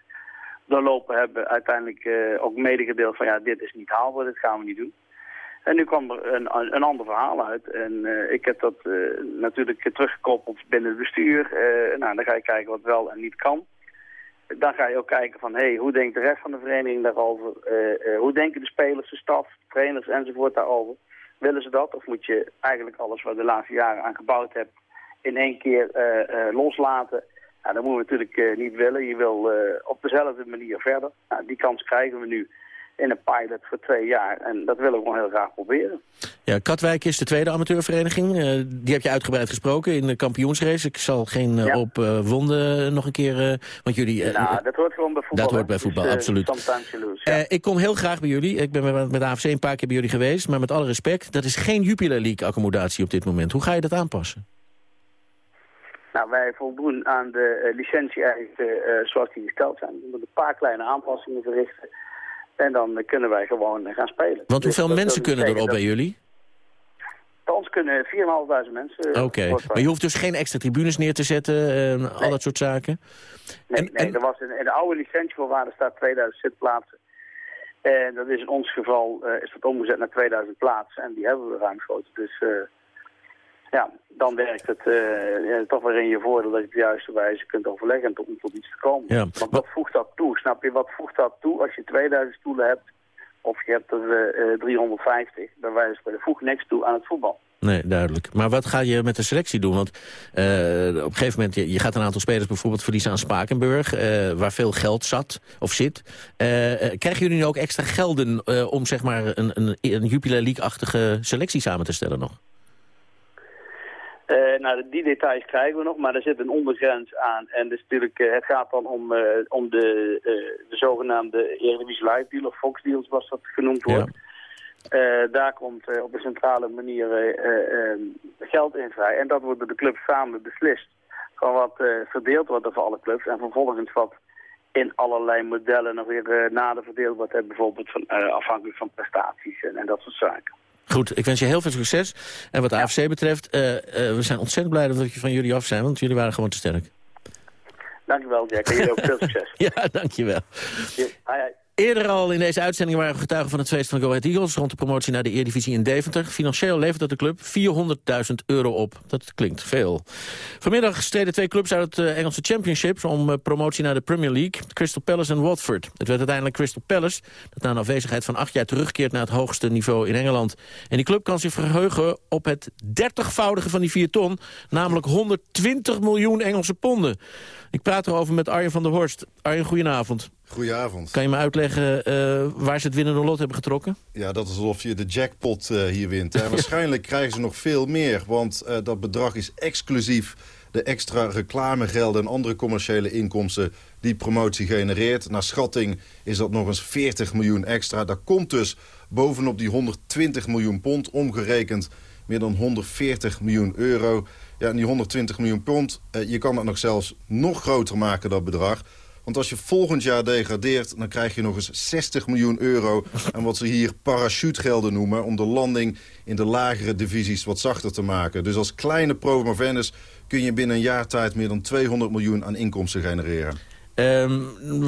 doorlopen hebben, uiteindelijk eh, ook medegedeeld van ja, dit is niet haalbaar, dit gaan we niet doen. En nu kwam er een, een ander verhaal uit. En ik heb dat natuurlijk teruggekoppeld binnen het bestuur. Nou, dan ga je kijken wat wel en niet kan. Dan ga je ook kijken van, hé, hey, hoe denkt de rest van de vereniging daarover? Hoe denken de spelers, de staf, trainers enzovoort daarover? Willen ze dat? Of moet je eigenlijk alles wat de laatste jaren aan gebouwd hebt in één keer eh, eh, loslaten? Nou, dat moeten we natuurlijk eh, niet willen. Je wil op dezelfde manier verder. Nou, die kans krijgen we nu in een pilot voor twee jaar. En dat willen we gewoon heel graag proberen. Ja, Katwijk is de tweede amateurvereniging. Eh, die heb je uitgebreid gesproken in de kampioensrace. Ik zal geen eh, Ja. op eh, wonden nog een keer... want jullie... nou, dat hoort gewoon bij voetbal. dat hoort bij voetbal, Dus, absoluut. sometimes you lose. ja. Ik kom heel graag bij jullie. Ik ben met, met AFC een paar keer bij jullie geweest. Maar met alle respect, dat is geen Jupiler League accommodatie op dit moment. Hoe ga je dat aanpassen? Nou, wij voldoen aan de licentie-eisen eh, zoals die gesteld zijn. We moeten een paar kleine aanpassingen verrichten. En dan eh, kunnen wij gewoon eh, gaan spelen. Want Dus hoeveel dat mensen kunnen er op bij jullie? Bij ons kunnen 4.500 mensen. eh, Oké, maar je hoeft dus geen extra tribunes neer te zetten en al dat soort zaken? Nee, nee er was in, in de oude licentievoorwaarden staat 2000 zitplaatsen. En dat is in ons geval eh, is dat omgezet naar 2000 plaatsen en die hebben we ruimschoots. Dus eh, ja, dan werkt het eh, toch weer in je voordeel dat je op de juiste wijze kunt overleggen om tot iets te komen. Ja. Want wat voegt dat toe? Snap je, wat voegt dat toe als je 2000 stoelen hebt of je hebt er eh, eh, 350? Bij wijze van spreken voegt niks toe aan het voetbal. Nee, duidelijk. Maar wat ga je met de selectie doen? Want eh, op een gegeven moment, je, je gaat een aantal spelers bijvoorbeeld verliezen aan Spakenburg, eh, waar veel geld zat of zit. Eh, eh, krijgen jullie nu ook extra gelden eh, om zeg maar een, een, een Jupiler League-achtige selectie samen te stellen nog? Eh, nou, die details krijgen we nog, maar er zit een ondergrens aan. En dus natuurlijk, eh, het gaat dan om, eh, om de, de zogenaamde Eredivisie Live Deal, of Fox Deals, zoals dat genoemd wordt. Daar komt op een centrale manier eh, eh, eh, geld in vrij. En dat wordt door de clubs samen beslist. Van wat verdeeld wordt over alle clubs. En vervolgens wat in allerlei modellen nog weer nader verdeeld wordt. bijvoorbeeld van, afhankelijk van prestaties en, en dat soort zaken. Goed, ik wens je heel veel succes. En wat de AFC betreft, eh, eh, we zijn ontzettend blij dat we van jullie af zijn, want jullie waren gewoon te sterk. Dankjewel Jack en jullie ook veel succes. Ja, dankjewel. Ja, hi, hi. Eerder al in deze uitzending waren we getuigen van het feest van Go Ahead Eagles... rond de promotie naar de Eredivisie in Deventer. Financieel levert dat de club 400.000 euro op. Dat klinkt veel. Vanmiddag streden twee clubs uit het eh, Engelse Championship... om eh, promotie naar de Premier League. Crystal Palace en Watford. Het werd uiteindelijk Crystal Palace... dat na een afwezigheid van acht jaar terugkeert naar het hoogste niveau in Engeland. En die club kan zich verheugen op het dertigvoudige van die vier ton... namelijk 120 miljoen Engelse ponden. Ik praat erover met Arjen van der Horst. Arjen, goedenavond. Goedenavond. Kan je me uitleggen eh, waar ze het winnende lot hebben getrokken? Ja, dat is alsof je de jackpot eh, hier wint. En waarschijnlijk krijgen ze nog veel meer, want eh, dat bedrag is exclusief de extra reclamegelden en andere commerciële inkomsten die promotie genereert. Naar schatting is dat nog eens 40 miljoen extra. Daar komt dus bovenop die 120 miljoen pond omgerekend meer dan 140 miljoen euro. Ja, en die 120 miljoen pond, eh, je kan dat nog zelfs nog groter maken, dat bedrag. Want als je volgend jaar degradeert, dan krijg je nog eens 60 miljoen euro... aan wat ze hier parachutegelden noemen... om de landing in de lagere divisies wat zachter te maken. Dus als kleine promovenus kun je binnen een jaar tijd... meer dan 200 miljoen aan inkomsten genereren. Ehm,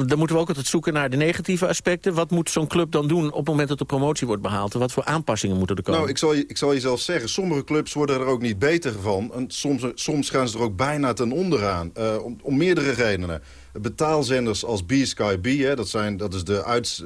dan moeten we ook altijd zoeken naar de negatieve aspecten. Wat moet zo'n club dan doen op het moment dat de promotie wordt behaald? En wat voor aanpassingen moeten er komen? Nou, ik zal, je, ik zal je zelf zeggen, sommige clubs worden er ook niet beter van. En soms, soms gaan ze er ook bijna ten onder aan. eh, om, meerdere redenen. Betaalzenders als B-Sky B, hè, dat, zijn, dat is de,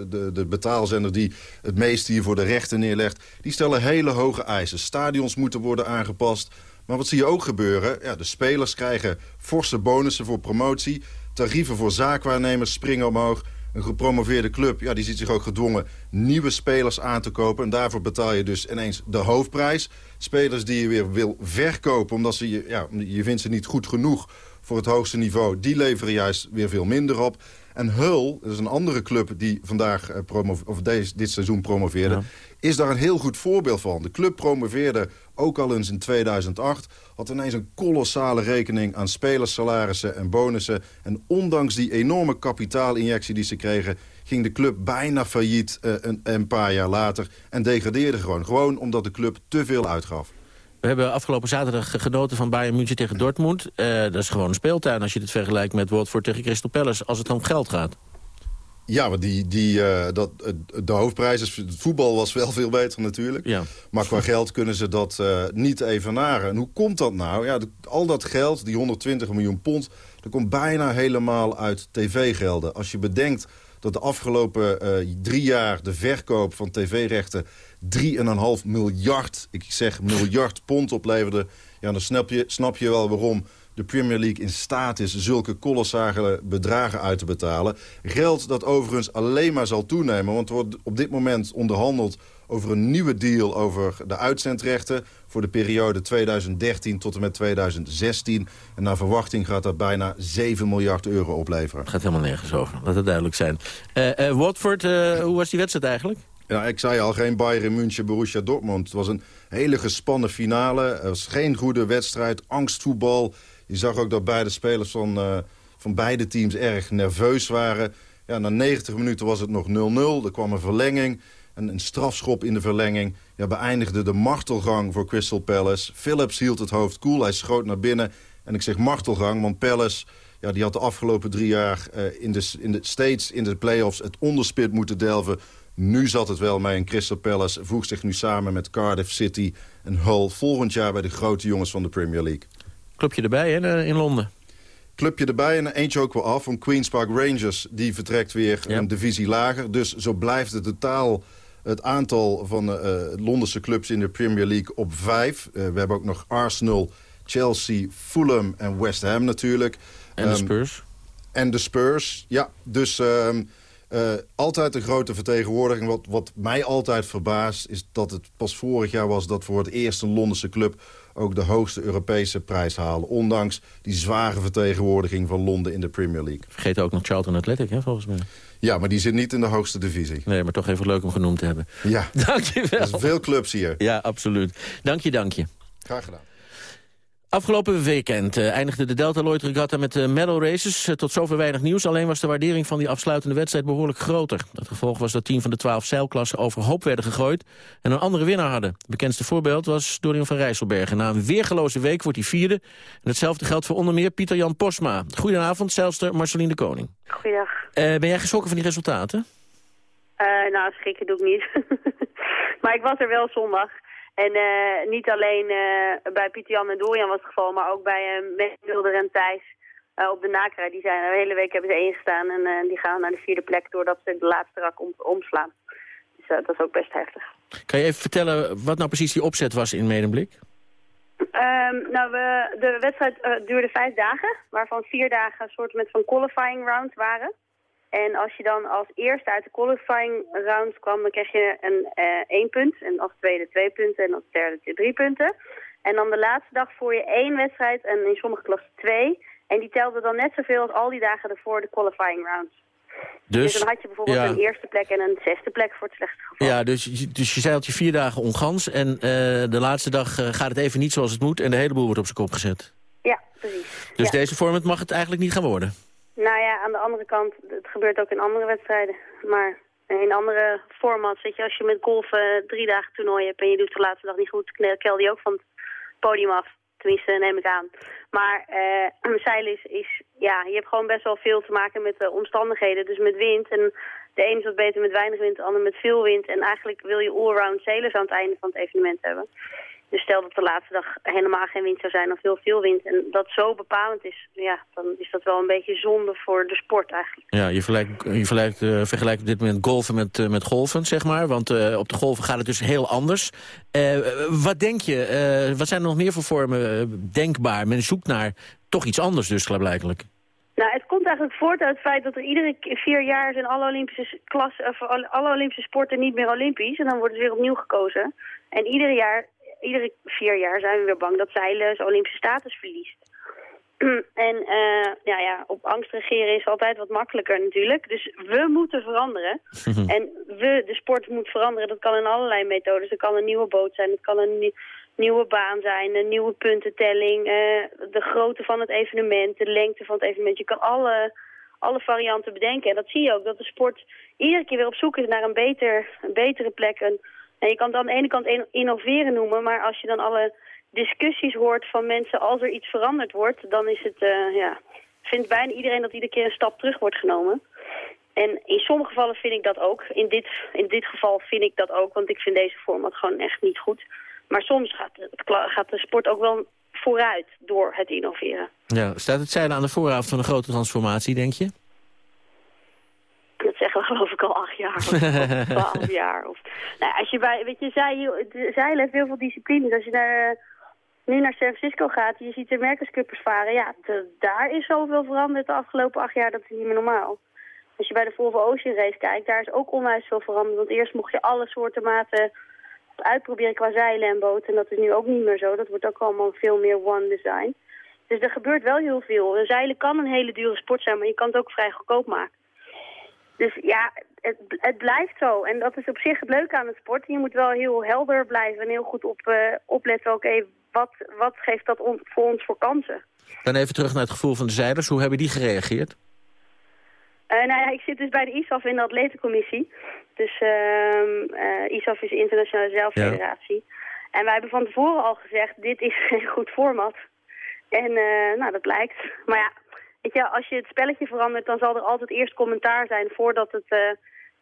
de, de betaalzender die het meest hier voor de rechten neerlegt... die stellen hele hoge eisen. Stadions moeten worden aangepast. Maar wat zie je ook gebeuren? Ja, de spelers krijgen forse bonussen voor promotie. Tarieven voor zaakwaarnemers springen omhoog. Een gepromoveerde club ja, die ziet zich ook gedwongen nieuwe spelers aan te kopen. En daarvoor betaal je dus ineens de hoofdprijs. Spelers die je weer wil verkopen omdat ze je, ja, je vindt ze niet goed genoeg voor het hoogste niveau. Die leveren juist weer veel minder op. En Hull, dat is een andere club die vandaag eh, of deze, dit seizoen promoveerde... is daar een heel goed voorbeeld van. De club promoveerde ook al eens in 2008... had ineens een kolossale rekening aan spelersalarissen en bonussen. En ondanks die enorme kapitaalinjectie die ze kregen... ging de club bijna failliet eh, een, een paar jaar later en degradeerde gewoon. Gewoon omdat de club te veel uitgaf. We hebben afgelopen zaterdag genoten van Bayern München tegen Dortmund. Eh, dat is gewoon een speeltuin als je dit vergelijkt met Watford tegen Crystal Palace... als het om geld gaat. Ja, maar die, die, eh, dat, eh, de hoofdprijs, is, het voetbal was wel veel beter natuurlijk. Ja. Maar qua geld kunnen ze dat eh, niet evenaren. En hoe komt dat nou? Ja, de- al dat geld, die 120 miljoen pond... dat komt bijna helemaal uit tv-gelden. Als je bedenkt dat de afgelopen drie jaar de verkoop van tv-rechten... 3,5 miljard, ik zeg miljard pond opleverde... ja, dan snap je, snap je wel waarom de Premier League in staat is... zulke kolossale bedragen uit te betalen. Geld dat overigens alleen maar zal toenemen. Want er wordt op dit moment onderhandeld over een nieuwe deal... over de uitzendrechten voor de periode 2013 tot en met 2016. En naar verwachting gaat dat bijna 7 miljard euro opleveren. Het gaat helemaal nergens over, laat het duidelijk zijn. Eh, eh, Watford, eh, hoe was die wedstrijd eigenlijk? Ja, ik zei al, geen Bayern München, Borussia Dortmund. Het was een hele gespannen finale. Het was geen goede wedstrijd, angstvoetbal. Je zag ook dat beide spelers van, eh, van beide teams erg nerveus waren. Ja, na 90 minuten was het nog 0-0. Er kwam een verlenging, een, een strafschop in de verlenging. Ja, beëindigde de martelgang voor Crystal Palace. Phillips hield het hoofd koel, hij schoot naar binnen. En ik zeg martelgang, want Palace... Ja, die had de afgelopen drie jaar eh, in de, in de, steeds in de play-offs het onderspit moeten delven Nu zat het wel mee en Crystal Palace voegt zich nu samen met Cardiff City en Hull... volgend jaar bij de grote jongens van de Premier League. Clubje erbij hè, in Londen. Clubje erbij en eentje ook wel af. Want Queen's Park Rangers die vertrekt weer een divisie lager. Dus zo blijft het totaal het aantal van de uh, Londense clubs in de Premier League op vijf. Uh, we hebben ook nog Arsenal, Chelsea, Fulham en West Ham natuurlijk. En de Spurs. en de Spurs, ja. Dus um, uh, altijd een grote vertegenwoordiging. Wat, wat mij altijd verbaast is dat het pas vorig jaar was... dat voor het eerst een Londense club ook de hoogste Europese prijs halen. Ondanks die zware vertegenwoordiging van Londen in de Premier League. Vergeet ook nog Charlton Athletic, hè, volgens mij. Ja, maar die zit niet in de hoogste divisie. Nee, maar toch even leuk om genoemd te hebben. Ja, dank je wel. Er zijn veel clubs hier. Ja, absoluut. Dank je, dank je. Graag gedaan. Afgelopen weekend uh, eindigde de Delta Lloyd Regatta met uh, medal races. Uh, tot zover weinig nieuws. Alleen was de waardering van die afsluitende wedstrijd behoorlijk groter. Het gevolg was dat tien van de twaalf zeilklassen overhoop werden gegooid... en een andere winnaar hadden. Het bekendste voorbeeld was Dorian van Rijsselbergen. Na een weergeloze week wordt hij vierde. En hetzelfde geldt voor onder meer Pieter-Jan Posma. Goedenavond, zeilster Marceline de Koning. Goedendag. ben jij geschrokken van die resultaten? nou, schrikken doe ik niet. maar ik was er wel zondag... En uh, niet alleen uh, bij Pieter Jan en Dorian was het geval, maar ook bij uh, Mulder en Thijs op de Nakra. Die zijn de hele week hebben ze ingestaan en die gaan naar de vierde plek doordat ze de laatste rak om, omslaan. Dus dat is ook best heftig. Kan je even vertellen wat nou precies die opzet was in Medemblik? Um, nou, we, de wedstrijd duurde vijf dagen, waarvan vier dagen een soort met van qualifying round waren. En als je dan als eerste uit de qualifying round kwam, dan kreeg je een uh, één punt. En als tweede twee punten en als derde drie punten. En dan de laatste dag voor je één wedstrijd en in sommige klassen twee. En die telde dan net zoveel als al die dagen ervoor de qualifying rounds. Dus, dus dan had je bijvoorbeeld ja. een eerste plek en een zesde plek voor het slechtste geval. Ja, dus, dus je zeilt je vier dagen ongans en uh, de laatste dag uh, gaat het even niet zoals het moet... en de hele boel wordt op zijn kop gezet. Ja, precies. Dus ja. deze format mag het eigenlijk niet gaan worden? Nou ja, aan de andere kant, het gebeurt ook in andere wedstrijden. Maar in andere formats, weet je, als je met golf uh, drie dagen toernooi hebt en je doet de laatste dag niet goed, kel die ook van het podium af. Tenminste, neem ik aan. Maar uh, zeilen is, is, ja, je hebt gewoon best wel veel te maken met de omstandigheden. Dus met wind. En de ene is wat beter met weinig wind, de ander met veel wind. En eigenlijk wil je allround sailors aan het einde van het evenement hebben. Dus stel dat de laatste dag helemaal geen wind zou zijn of heel veel wind en dat zo bepalend is, ja, dan is dat wel een beetje zonde voor de sport eigenlijk. Ja, je vergelijkt, je vergelijkt, uh, vergelijkt op dit moment golfen met, uh, met golfen, zeg maar. Want uh, op de golven gaat het dus heel anders. wat denk je, wat zijn er nog meer voor vormen denkbaar? Men zoekt naar toch iets anders dus, blijkbaar. Nou, het komt eigenlijk voort uit het feit dat er iedere vier jaar zijn alle Olympische, klassen, of alle Olympische sporten niet meer Olympisch. En dan worden ze weer opnieuw gekozen. En ieder jaar iedere vier jaar zijn we weer bang dat zeilen zijn Olympische status verliest. en uh, ja, ja, op angst regeren is altijd wat makkelijker natuurlijk. Dus we moeten veranderen. en we, de sport moet veranderen. Dat kan in allerlei methodes. Dat kan een nieuwe boot zijn. Dat kan een nieuwe baan zijn. Een nieuwe puntentelling. Uh, de grootte van het evenement. De lengte van het evenement. Je kan alle, alle varianten bedenken. En dat zie je ook. Dat de sport iedere keer weer op zoek is naar een, beter, een betere plek. Een, en je kan het aan de ene kant innoveren noemen, maar als je dan alle discussies hoort van mensen als er iets veranderd wordt, dan is het, uh, ja, vindt bijna iedereen dat iedere keer een stap terug wordt genomen. En in sommige gevallen vind ik dat ook. In dit, in dit geval vind ik dat ook, want ik vind deze format gewoon echt niet goed. Maar soms gaat, gaat de sport ook wel vooruit door het innoveren. Ja, staat het zeilen aan de vooravond van een grote transformatie, denk je? Dat zeggen we geloof ik al acht jaar of twaalf jaar. Of, nou, als je bij, weet je, zeilen heeft heel veel disciplines. Als je naar, nu naar San Francisco gaat, je ziet de Merkerscuppers varen. Ja, de, daar is zoveel veranderd de afgelopen acht jaar, dat is niet meer normaal. Als je bij de Volvo Ocean Race kijkt, daar is ook onwijs veel veranderd. Want eerst mocht je alle soorten maten uitproberen qua zeilen en boten. En dat is nu ook niet meer zo. Dat wordt ook allemaal veel meer one design. Dus er gebeurt wel heel veel. Zeilen kan een hele dure sport zijn, maar je kan het ook vrij goedkoop maken. Dus ja, het, het blijft zo. En dat is op zich het leuke aan het sport. Je moet wel heel helder blijven en heel goed op, uh, opletten. Oké, wat, wat geeft dat on, voor ons voor kansen? Dan even terug naar het gevoel van de zeilers. Hoe hebben die gereageerd? Uh, nou ja, ik zit dus bij de ISAF in de atletencommissie. Dus uh, ISAF is de Internationale Zeilfederatie. Ja. En wij hebben van tevoren al gezegd, dit is geen goed format. En nou, dat blijkt. Maar ja, Weet als je het spelletje verandert, dan zal er altijd eerst commentaar zijn voordat het uh,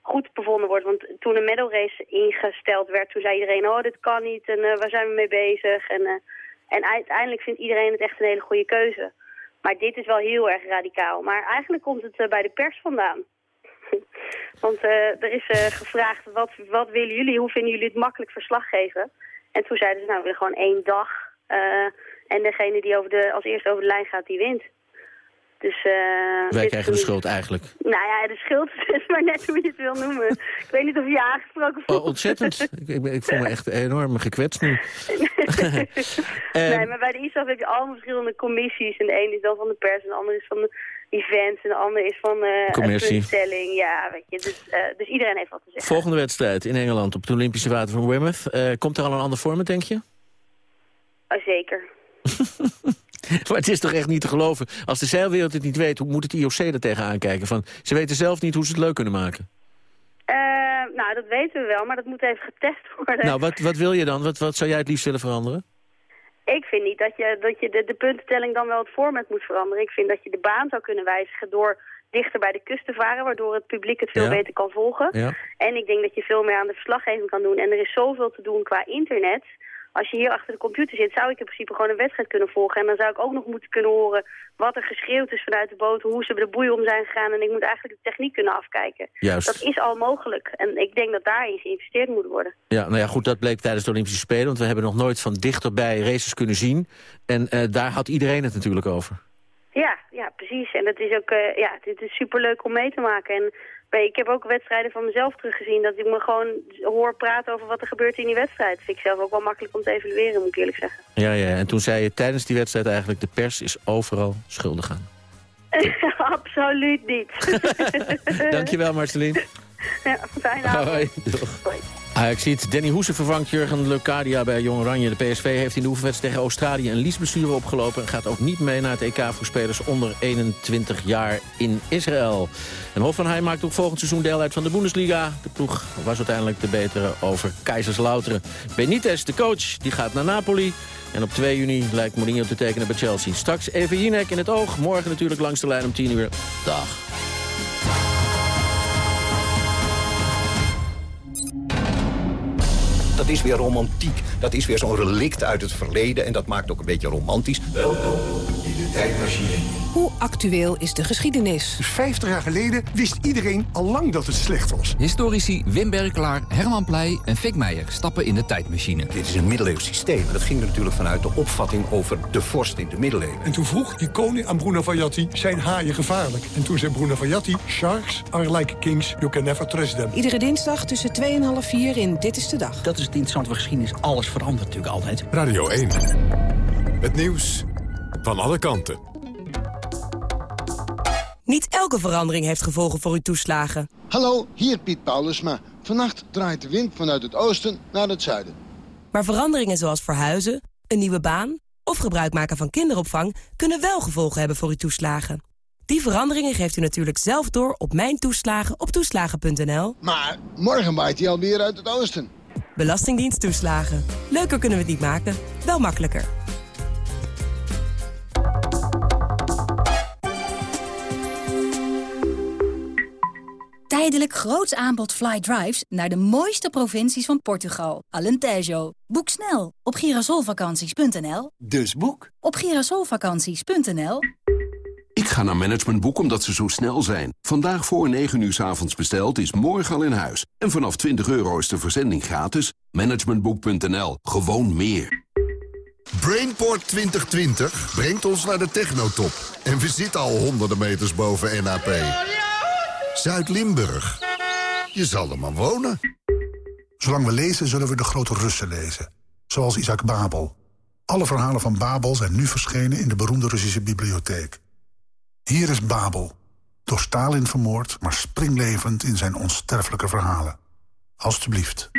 goed bevonden wordt. Want toen de medal race ingesteld werd, toen zei iedereen, oh, dit kan niet en waar zijn we mee bezig? En, en uiteindelijk vindt iedereen het echt een hele goede keuze. Maar dit is wel heel erg radicaal. Maar eigenlijk komt het bij de pers vandaan. Want er is gevraagd, wat, wat willen jullie, hoe vinden jullie het makkelijk verslag geven? En toen zeiden ze, nou, we willen gewoon één dag. en degene die over de, als eerste over de lijn gaat, die wint. Dus, uh, Wij krijgen de schuld eigenlijk. Nou ja, de schuld is maar net hoe je het wil noemen. ik weet niet of je je aangesproken voelt. Oh, ontzettend. ik, ik, voel me echt enorm gekwetst nu. nee, maar bij de ISAF heb je allemaal verschillende commissies. En de een is dan van de pers, en de andere is van de events, en de andere is van uh, Commercie. stelling. Ja, weet je. Dus, dus iedereen heeft wat te zeggen. Volgende wedstrijd in Engeland op het Olympische Water van Weymouth. komt er al een ander vorm, denk je? Oh, zeker. Maar het is toch echt niet te geloven. Als de zeilwereld het niet weet, hoe moet het IOC er tegenaan kijken? Van, ze weten zelf niet hoe ze het leuk kunnen maken. Uh, nou, dat weten we wel, maar dat moet even getest worden. Nou, wat, wat wil je dan? Wat, wat zou jij het liefst willen veranderen? Ik vind niet dat je, dat je de, de puntentelling dan wel het format moet veranderen. Ik vind dat je de baan zou kunnen wijzigen door dichter bij de kust te varen... waardoor het publiek het veel Ja. beter kan volgen. Ja. En ik denk dat je veel meer aan de verslaggeving kan doen. En er is zoveel te doen qua internet. Als je hier achter de computer zit, zou ik in principe gewoon een wedstrijd kunnen volgen. En dan zou ik ook nog moeten kunnen horen wat er geschreeuwd is vanuit de boot, hoe ze de boei om zijn gegaan. En ik moet eigenlijk de techniek kunnen afkijken. Juist. Dat is al mogelijk. En ik denk dat daarin geïnvesteerd moet worden. Ja, nou ja, goed, dat bleek tijdens de Olympische Spelen. Want we hebben nog nooit van dichterbij races kunnen zien. En eh, daar had iedereen het natuurlijk over. Ja, ja, precies. En dat is ook, eh, ja, het is superleuk om mee te maken. En ik heb ook wedstrijden van mezelf teruggezien dat ik me gewoon hoor praten over wat er gebeurt in die wedstrijd. vind ik zelf ook wel makkelijk om te evalueren, moet ik eerlijk zeggen. Ja, ja, en toen zei je tijdens die wedstrijd eigenlijk... de pers is overal schuldig aan. Absoluut niet. Dankjewel, Marceline. Ja, fijne avond. Hoi. Ajax ziet Danny Hoesen vervangt Jurgen Lucadia bij Jong Oranje. De PSV heeft in de oefenwedstrijd tegen Australië een liesblessure opgelopen... en gaat ook niet mee naar het EK voor spelers onder 21 jaar in Israël. En Hoffenheim maakt ook volgend seizoen deel uit van de Bundesliga. De ploeg was uiteindelijk de betere over Kaiserslauteren. Benitez, de coach, die gaat naar Napoli. En op 2 juni lijkt Mourinho te tekenen bij Chelsea. Straks even Jinek in het oog. Morgen natuurlijk langs de lijn om 10 uur. Dag. Dat is weer romantiek. Dat is weer zo'n relict uit het verleden en dat maakt ook een beetje romantisch. Welkom in de tijdmachine. Hoe actueel is de geschiedenis? 50 jaar geleden wist iedereen al lang dat het slecht was. Historici Wim Berklaar, Herman Pleij en Fik Meijer stappen in de tijdmachine. Dit is een middeleeuws systeem. Dat ging natuurlijk vanuit de opvatting over de vorst in de middeleeuwen. En toen vroeg die koning aan Bruno Vajatti, zijn haaien gevaarlijk? En toen zei Bruno Vajatti, sharks are like kings, you can never trust them. Iedere dinsdag tussen 2 en half 4 in Dit is de Dag. Dat is het interessante van geschiedenis. Alles verandert natuurlijk altijd. Radio 1. Het nieuws van alle kanten. Niet elke verandering heeft gevolgen voor uw toeslagen. Hallo, hier Piet Paulusma. Vannacht draait de wind vanuit het oosten naar het zuiden. Maar veranderingen zoals verhuizen, een nieuwe baan... of gebruik maken van kinderopvang... kunnen wel gevolgen hebben voor uw toeslagen. Die veranderingen geeft u natuurlijk zelf door op Mijn Toeslagen op toeslagen.nl. Maar morgen waait hij alweer uit het oosten. Belastingdienst toeslagen. Leuker kunnen we het niet maken, wel makkelijker. Tijdelijk groots aanbod fly drives naar de mooiste provincies van Portugal. Alentejo. Boek snel op girasolvakanties.nl. Dus boek. Op girasolvakanties.nl. Ik ga naar Managementboek omdat ze zo snel zijn. Vandaag voor 9 uur s avonds besteld is morgen al in huis. En vanaf 20 euro is de verzending gratis. Managementboek.nl. Gewoon meer. Brainport 2020 brengt ons naar de technotop. En we zitten al honderden meters boven NAP. Zuid-Limburg. Je zal er maar wonen. Zolang we lezen, zullen we de grote Russen lezen. Zoals Isaac Babel. Alle verhalen van Babel zijn nu verschenen in de beroemde Russische bibliotheek. Hier is Babel. Door Stalin vermoord, maar springlevend in zijn onsterfelijke verhalen. Alsjeblieft.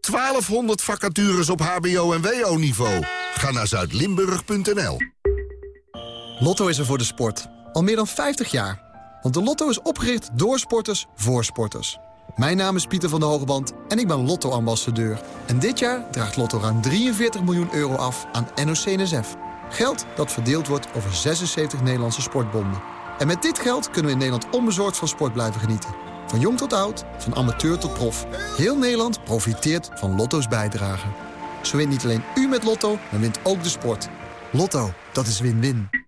1200 vacatures op hbo- en wo-niveau. Ga naar zuidlimburg.nl. Lotto is er voor de sport. Al meer dan 50 jaar. Want de Lotto is opgericht door sporters voor sporters. Mijn naam is Pieter van der Hogeband en ik ben Lotto-ambassadeur. En dit jaar draagt Lotto ruim 43 miljoen euro af aan NOC-NSF. Geld dat verdeeld wordt over 76 Nederlandse sportbonden. En met dit geld kunnen we in Nederland onbezorgd van sport blijven genieten. Van jong tot oud, van amateur tot prof. Heel Nederland profiteert van Lotto's bijdrage. Zo wint niet alleen u met Lotto, maar wint ook de sport. Lotto, dat is win-win.